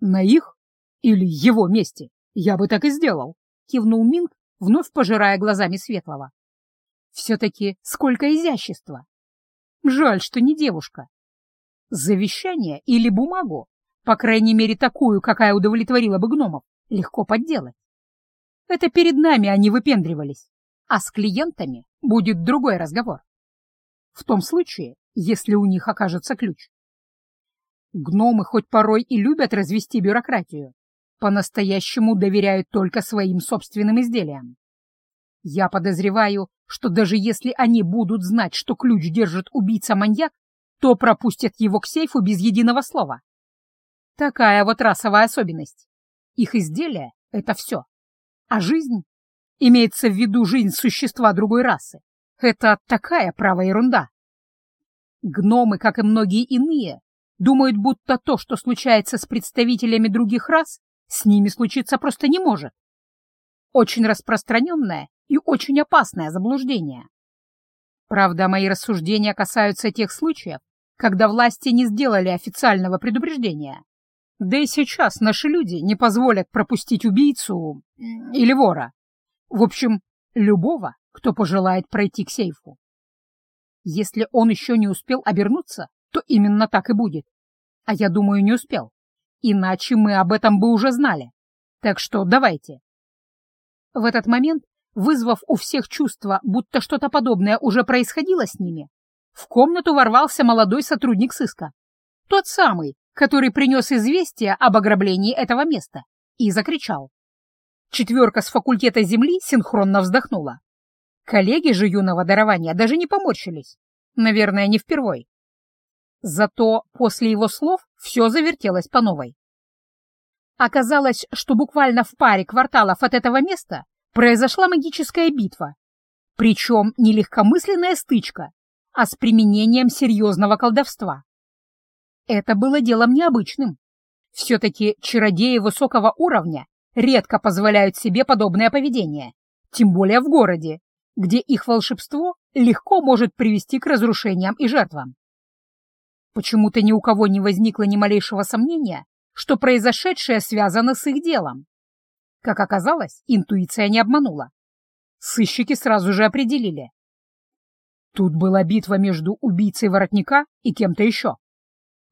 На их или его месте я бы так и сделал, кивнул Минг, вновь пожирая глазами Светлого. Все-таки сколько изящества! Жаль, что не девушка. Завещание или бумагу, по крайней мере такую, какая удовлетворила бы гномов, легко подделать. Это перед нами они выпендривались, а с клиентами будет другой разговор. В том случае, если у них окажется ключ. Гномы хоть порой и любят развести бюрократию, по-настоящему доверяют только своим собственным изделиям. Я подозреваю, что даже если они будут знать, что ключ держит убийца-маньяк, то пропустят его к сейфу без единого слова. Такая вот расовая особенность. Их изделие — это все. А жизнь, имеется в виду жизнь существа другой расы, это такая правая ерунда. Гномы, как и многие иные, думают, будто то, что случается с представителями других рас, с ними случиться просто не может. Очень распространенное и очень опасное заблуждение. Правда, мои рассуждения касаются тех случаев, когда власти не сделали официального предупреждения. Да и сейчас наши люди не позволят пропустить убийцу или вора. В общем, любого, кто пожелает пройти к сейфу. Если он еще не успел обернуться, то именно так и будет. А я думаю, не успел. Иначе мы об этом бы уже знали. Так что давайте. В этот момент, вызвав у всех чувство, будто что-то подобное уже происходило с ними, в комнату ворвался молодой сотрудник сыска. Тот самый, который принес известие об ограблении этого места, и закричал. Четверка с факультета земли синхронно вздохнула. Коллеги же юного дарования даже не поморщились. Наверное, не впервой. Зато после его слов все завертелось по новой. Оказалось, что буквально в паре кварталов от этого места произошла магическая битва. Причем не легкомысленная стычка, а с применением серьезного колдовства. Это было делом необычным. Все-таки чародеи высокого уровня редко позволяют себе подобное поведение, тем более в городе, где их волшебство легко может привести к разрушениям и жертвам. Почему-то ни у кого не возникло ни малейшего сомнения, что произошедшее связано с их делом. Как оказалось, интуиция не обманула. Сыщики сразу же определили. Тут была битва между убийцей воротника и кем-то еще.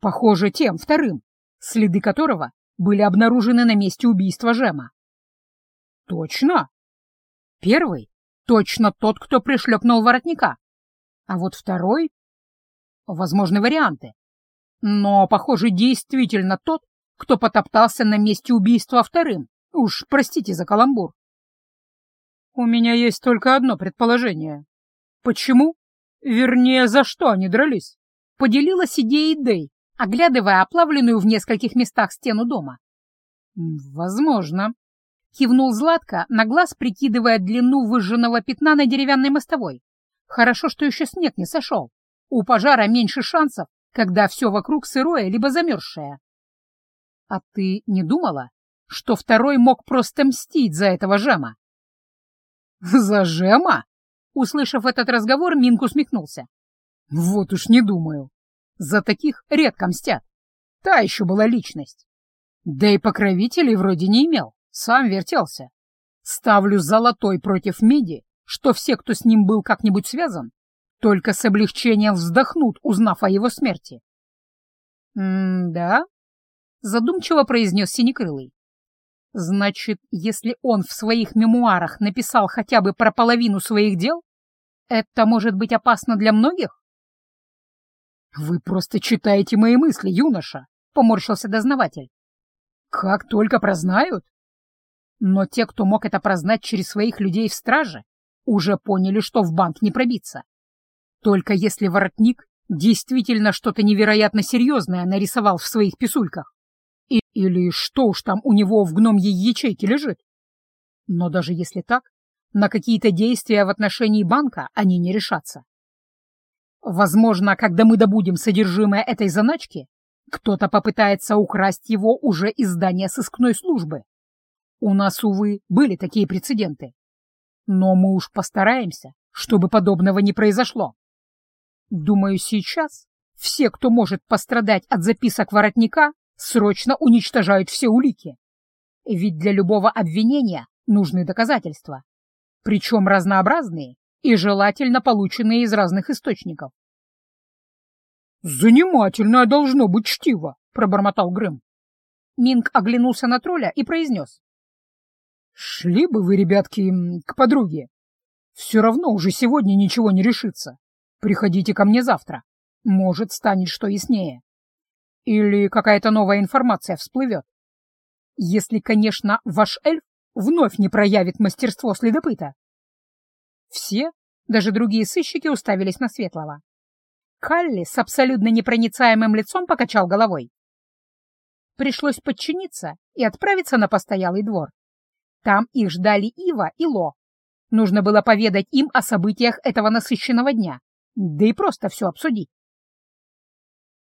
Похоже, тем вторым, следы которого были обнаружены на месте убийства Жема. Точно. Первый — точно тот, кто пришлепнул воротника. А вот второй — возможны варианты. Но, похоже, действительно тот, кто потоптался на месте убийства вторым. Уж простите за каламбур. У меня есть только одно предположение. Почему? Вернее, за что они дрались? Поделилась идеей Дэй, оглядывая оплавленную в нескольких местах стену дома. «Возможно», — кивнул Златко, на глаз прикидывая длину выжженного пятна на деревянной мостовой. «Хорошо, что еще снег не сошел. У пожара меньше шансов, когда все вокруг сырое либо замерзшее». «А ты не думала, что второй мог просто мстить за этого Жема?» «За Жема?» Услышав этот разговор, Минк усмехнулся. «Вот уж не думаю. За таких редко мстят. Та еще была личность. Да и покровителей вроде не имел, сам вертелся. Ставлю золотой против меди, что все, кто с ним был как-нибудь связан, только с облегчением вздохнут, узнав о его смерти. «М-да?» — задумчиво произнес Синекрылый. «Значит, если он в своих мемуарах написал хотя бы про половину своих дел, это может быть опасно для многих?» «Вы просто читаете мои мысли, юноша», — поморщился дознаватель. «Как только прознают?» Но те, кто мог это прознать через своих людей в страже, уже поняли, что в банк не пробиться. Только если воротник действительно что-то невероятно серьезное нарисовал в своих писульках. И, или что уж там у него в гномьей ячейке лежит. Но даже если так, на какие-то действия в отношении банка они не решатся. Возможно, когда мы добудем содержимое этой заначки, кто-то попытается украсть его уже из здания сыскной службы. У нас, увы, были такие прецеденты. Но мы уж постараемся, чтобы подобного не произошло. Думаю, сейчас все, кто может пострадать от записок воротника, срочно уничтожают все улики. Ведь для любого обвинения нужны доказательства, причем разнообразные и желательно полученные из разных источников. «Занимательное должно быть чтиво», — пробормотал Грым. Минг оглянулся на тролля и произнес. «Шли бы вы, ребятки, к подруге. Все равно уже сегодня ничего не решится. Приходите ко мне завтра. Может, станет что яснее. Или какая-то новая информация всплывет. Если, конечно, ваш эльф вновь не проявит мастерство следопыта. Все, даже другие сыщики, уставились на Светлого. Калли с абсолютно непроницаемым лицом покачал головой. Пришлось подчиниться и отправиться на постоялый двор. Там их ждали Ива и Ло. Нужно было поведать им о событиях этого насыщенного дня, да и просто все обсудить.